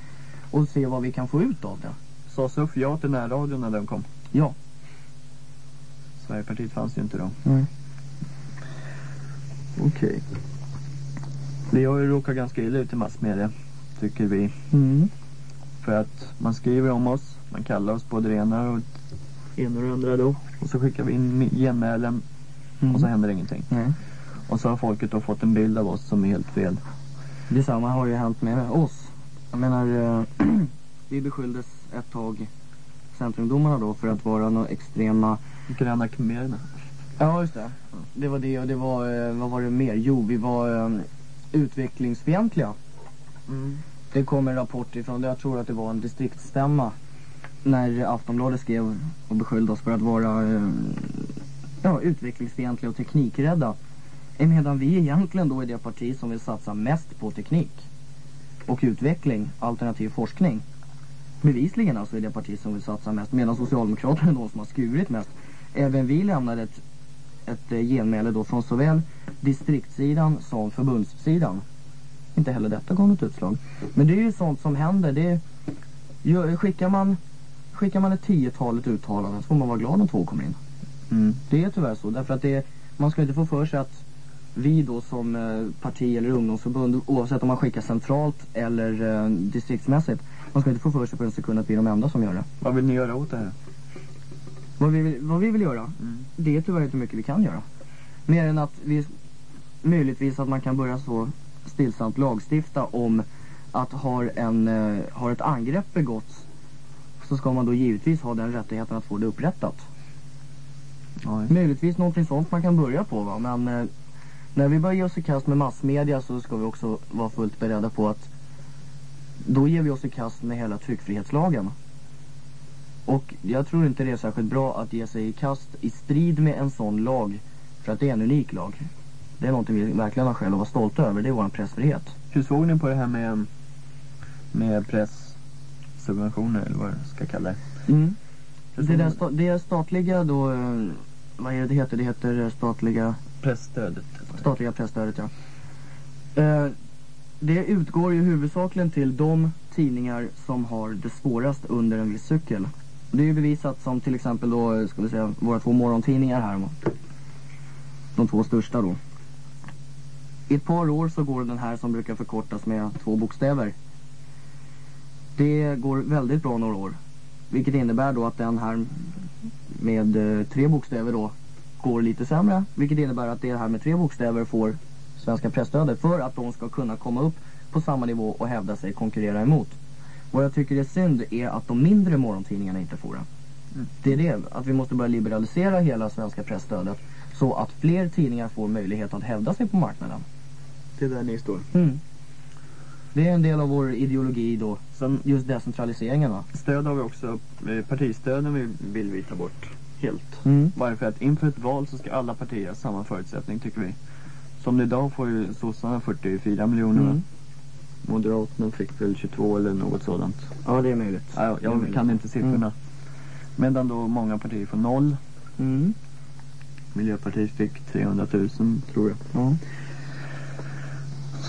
och se vad vi kan få ut av det? Sa SUF ja till närradion när den kom? Ja. Sverigepartiet fanns ju inte då. Mm. Okej. Vi har ju råkat ganska illa ut i massmedia, tycker vi. Mm. För att man skriver om oss, man kallar oss både det ena och det ena och det andra då. Och så skickar vi in genmälen Mm. och så händer ingenting. Nej. Och så har folket då fått en bild av oss som är helt fel. Detsamma har ju hänt med oss. Jag menar, eh, [clears throat] vi beskylldes ett tag, Centrumdomarna då, för att vara några extrema Gröna khmererna. Ja, just det. Det var det och det var, eh, vad var det mer? Jo, vi var eh, utvecklingsfientliga. Mm. Det kom en rapport ifrån, jag tror att det var en distriktsstämma. När Aftonbladet skrev och beskyllde oss för att vara eh, ja, utvecklingsfientliga och teknikrädda. Eh, medan vi egentligen då är det parti som vill satsa mest på teknik. Och utveckling, alternativ forskning. Bevisligen alltså är det parti som vill satsa mest. Medan Socialdemokraterna är de som har skurit mest. Även vi lämnade ett, ett eh, genmäle då från såväl distriktssidan som förbundssidan. Inte heller detta gav något utslag. Men det är ju sånt som händer. Det är, skickar, man, skickar man ett tiotalet uttalanden så får man vara glad om två kommer in. Mm. Det är tyvärr så. Därför att det, man ska inte få för sig att vi då som eh, parti eller ungdomsförbund, oavsett om man skickar centralt eller eh, distriktsmässigt, man ska inte få för sig på en sekund att vi är de enda som gör det. Vad vill ni göra åt det här? Vad vi, vill- vad vi vill göra, Mm. det är tyvärr inte mycket vi kan göra. Mer än att vi, möjligtvis att man kan börja så stillsamt lagstifta om att har, en, eh, har ett angrepp begåtts så ska man då givetvis ha den rättigheten att få det upprättat. Ja, Möjligtvis någonting sånt man kan börja på va, men eh, när vi börjar ge oss i kast med massmedia så ska vi också vara fullt beredda på att då ger vi oss i kast med hela tryckfrihetslagen. Och jag tror inte det är särskilt bra att ge sig i kast i strid med en sån lag för att det är en unik lag. Det är någonting vi verkligen har skäl att vara stolta över, det är vår pressfrihet. Hur såg ni på det här med, med presssubventioner eller vad jag ska kalla det? Mm. Det, där sta- det statliga då, eh, vad är det det heter? Det heter statliga Pressstödet. Statliga presstödet, ja. Eh, det utgår ju huvudsakligen till de tidningar som har det svårast under en viss cykel. Det är ju bevisat som till exempel då, eh, ska vi säga, våra två morgontidningar här. De två största då. I ett par år så går den här som brukar förkortas med två bokstäver. Det går väldigt bra några år. Vilket innebär då att den här med eh, tre bokstäver då går lite sämre. Vilket innebär att det här med tre bokstäver får svenska pressstödet för att de ska kunna komma upp på samma nivå och hävda sig, konkurrera emot. Vad jag tycker är synd är att de mindre morgontidningarna inte får det. Mm. Det är det, att vi måste börja liberalisera hela svenska pressstödet så att fler tidningar får möjlighet att hävda sig på marknaden. Det är där ni står. Det är en del av vår ideologi då, Sen just decentraliseringen va? stöd har vi också, eh, partistöden vill, vill vi ta bort helt. Mm. Bara för att inför ett val så ska alla partier ha samma förutsättning tycker vi. Som det idag får ju sossarna 44 miljoner? Mm. Moderaterna fick väl 22 eller något sådant. Ja, det är möjligt. Ja, jag möjligt. kan inte siffrorna. Medan då många partier får noll. Mm. Miljöpartiet fick 300 000 tror jag. Ja.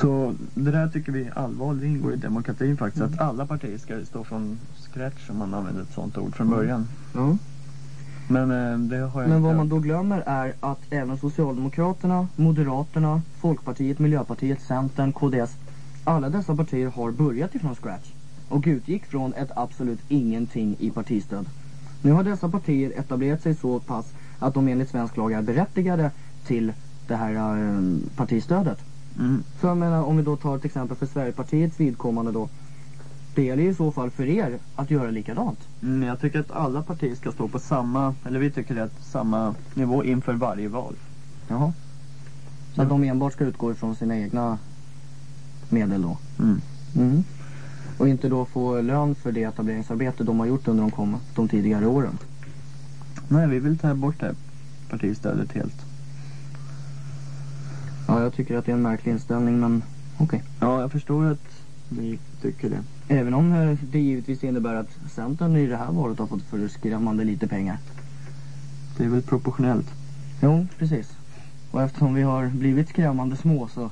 Så det där tycker vi är allvarligt. Det ingår i demokratin faktiskt. Att alla partier ska stå från scratch om man använder ett sånt ord från Mm. början. ja. Men eh, det har jag Men vad man då glömmer är att även Socialdemokraterna, Moderaterna, Folkpartiet, Miljöpartiet, Centern, KDS alla dessa partier har börjat ifrån scratch och utgick från ett absolut ingenting i partistöd. Nu har dessa partier etablerat sig så pass att de enligt svensk lag är berättigade till det här eh, partistödet. Mm. Så jag menar, om vi då tar till exempel för Sverigepartiets vidkommande då. Det gäller i så fall för er att göra likadant. Mm, jag tycker att alla partier ska stå på samma, eller vi tycker att samma nivå inför varje val. Jaha. Så att de enbart ska utgå ifrån sina egna medel då? Mm. Mm. Och inte då få lön för det etableringsarbete de har gjort under de, kom, de tidigare åren? Nej, vi vill ta bort det partistödet helt. Ja, jag tycker att det är en märklig inställning men okej. Ja, jag förstår att ni tycker det. Även om eh, det givetvis innebär att Centern i det här valet har fått för skrämmande lite pengar. Det är väl proportionellt. Jo, precis. Och eftersom vi har blivit skrämmande små så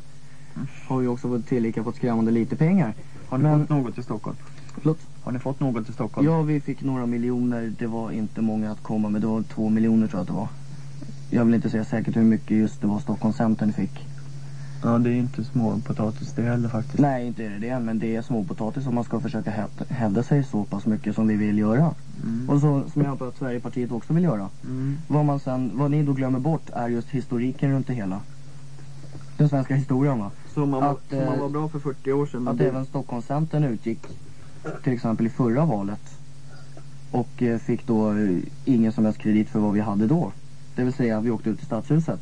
har vi också fått tillika fått skrämmande lite pengar. Har ni Men- fått något i Stockholm? Förlåt? Har ni fått något i Stockholm? Ja, vi fick några miljoner. Det var inte många att komma med. Det var två miljoner tror jag att det var. Jag vill inte säga säkert hur mycket just det var Stockholmscentern fick. Ja, det är inte små potatis det heller faktiskt. Nej, inte är det det. Men det är småpotatis om man ska försöka hävda, sig så pass mycket som vi vill göra. Mm. Och så, som jag antar att Sverigepartiet också vill göra. Mm. Vad, man sen, vad ni då glömmer bort är just historiken runt det hela. Den svenska historien va. Så man, Att, så man eh, var bra för 40 år sedan. Att det- även Stockholmscentern utgick till exempel i förra valet. Och eh, fick då eh, ingen som helst kredit för vad vi hade då. Det vill säga vi åkte ut till stadshuset.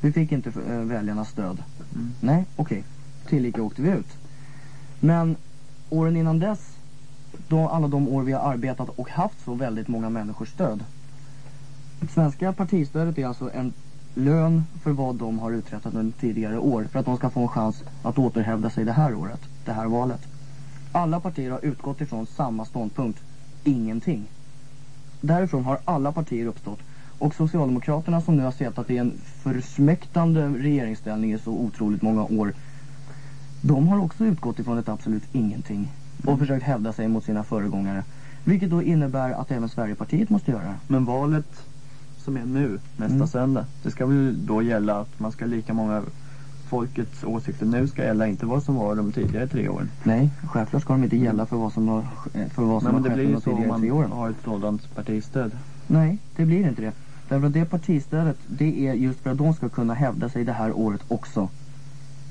Vi fick inte eh, väljarnas stöd. Mm. Nej, okej. Tillika åkte vi ut. Men åren innan dess, då alla de år vi har arbetat och haft så väldigt många människors stöd. Svenska partistödet är alltså en lön för vad de har uträttat under tidigare år för att de ska få en chans att återhävda sig det här året, det här valet. Alla partier har utgått ifrån samma ståndpunkt, ingenting. Därifrån har alla partier uppstått och Socialdemokraterna som nu har sett att det är en försmäktande regeringsställning i så otroligt många år de har också utgått ifrån ett absolut ingenting och försökt hävda sig mot sina föregångare. Vilket då innebär att även Sverigepartiet måste göra det. Men valet som är nu, nästa Mm. söndag, det ska väl då gälla att man ska lika många folkets åsikter nu ska gälla, inte vad som var de tidigare tre åren. Nej, självklart ska de inte gälla för vad som har, för vad som Nej, men har det skett blir under ju de så om tidigare tre man åren. har ett sådant partistöd. Nej, det blir inte det. Därför att det partistödet, det är just för att de ska kunna hävda sig det här året också.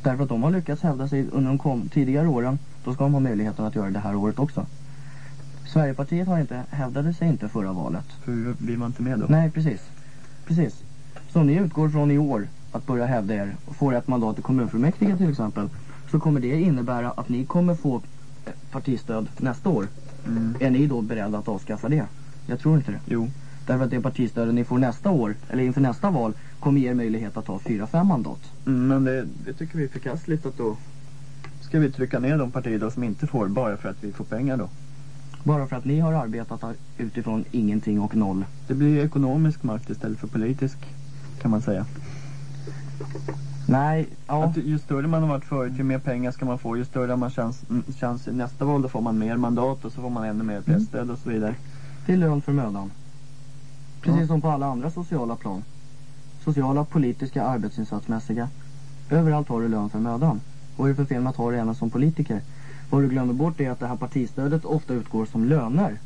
Därför att de har lyckats hävda sig under de kom, tidigare åren, då ska de ha möjligheten att göra det här året också. Sverigepartiet har inte, hävdade sig inte förra valet. Hur blir man inte med då? Nej, precis. Precis. Så om ni utgår från i år att börja hävda er och får ett mandat i kommunfullmäktige till exempel så kommer det innebära att ni kommer få eh, partistöd nästa år. Mm. Är ni då beredda att avskaffa det? Jag tror inte det. Jo. Därför att det partistödet ni får nästa år, eller inför nästa val, kommer ge er möjlighet att ta 4-5 mandat. Mm, men det, det tycker vi är förkastligt att då ska vi trycka ner de partier då som inte får bara för att vi får pengar då. Bara för att ni har arbetat utifrån ingenting och noll. Det blir ekonomisk makt istället för politisk kan man säga. Nej, ja. Att ju större man har varit förut, ju mer pengar ska man få, ju större man chans, mm, chans i nästa val, då får man mer mandat och så får man ännu mer presstöd och så vidare. till lön för mödan. Precis Ja. som på alla andra sociala plan. Sociala, politiska, arbetsinsatsmässiga. Överallt har du lön för mödan. Vad är det för fel med att ha det även som politiker? Vad du glömmer bort är att det här partistödet ofta utgår som löner.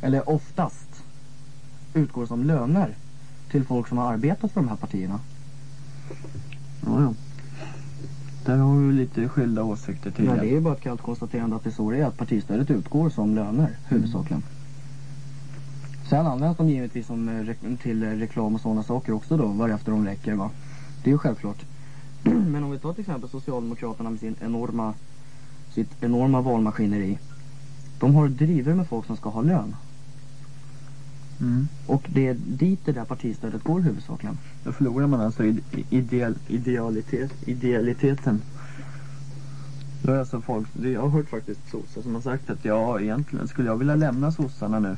Eller oftast utgår som löner till folk som har arbetat för de här partierna. Ja, ja. Där har vi lite skilda åsikter Ja, tydligen. det är bara ett kallt konstaterande att det är så det är, att partistödet utgår som löner huvudsakligen. Sen används de givetvis som, eh, till eh, reklam och sådana saker också då, varefter de räcker va. Det är ju självklart. [clears throat] Men om vi tar till exempel Socialdemokraterna med sin enorma, sitt enorma valmaskineri. De har driver med folk som ska ha lön. Mm. Och det är dit det där partistödet går huvudsakligen. Då förlorar man alltså ide ideal idealitet idealiteten. Då är alltså folk, jag har hört faktiskt sossar som har sagt att ja egentligen skulle jag vilja lämna sossarna nu.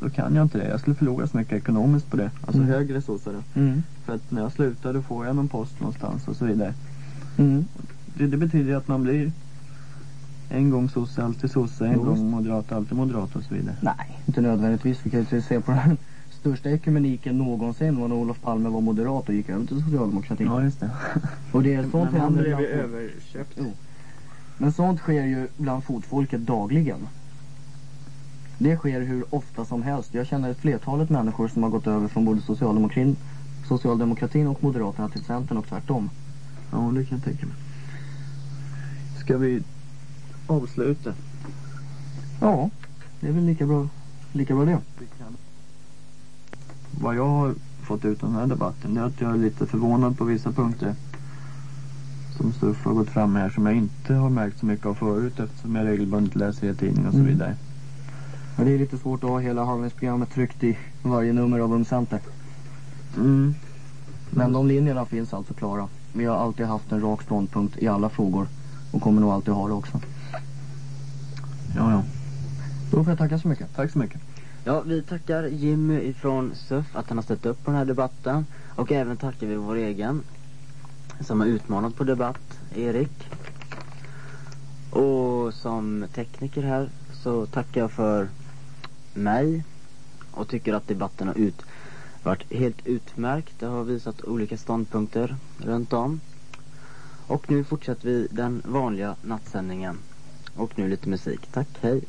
Då kan jag inte det. Jag skulle förlora så mycket ekonomiskt på det. Alltså Mm. högre sossare. Mm. För att när jag slutar då får jag någon post någonstans och så vidare. Mm. Det, det betyder ju att man blir en gång sosse, alltid sosse, en Jo, gång moderat, alltid moderat och så vidare. Nej, inte nödvändigtvis. Vi kan ju se på den [laughs] största ekumeniken någonsin var när Olof Palme var moderat och gick över till socialdemokratin. Ja, just det. [laughs] Och det är sånt Men han blev ju överköpt. Jo. Men sånt sker ju bland fotfolket dagligen. Det sker hur ofta som helst. Jag känner ett flertalet människor som har gått över från både socialdemokratin, socialdemokratin och moderaterna till centern och tvärtom. Ja, det kan jag tänka mig. Ska vi avsluta? Ja, det är väl lika bra, lika bra det. Vad jag har fått ut av den här debatten är att jag är lite förvånad på vissa punkter. Som Stuff har gått fram med här som jag inte har märkt så mycket av förut eftersom jag regelbundet läser i tidning och så Mm. Men det är lite svårt att ha hela handlingsprogrammet tryckt i varje nummer av Ung Center. Mm. Men de linjerna finns alltså klara. Vi har alltid haft en rak ståndpunkt i alla frågor. Och kommer nog alltid ha det också. Ja, ja. Då får jag tacka så mycket. Tack så mycket. Ja, vi tackar Jimmy ifrån SUF att han har ställt upp på den här debatten. Och även tackar vi vår egen som har utmanat på debatt, Erik. Och som tekniker här så tackar jag för mig och tycker att debatten har ut, varit helt utmärkt. Det har visat olika ståndpunkter runt om. Och nu fortsätter vi den vanliga nattsändningen. Och nu lite musik. Tack, hej.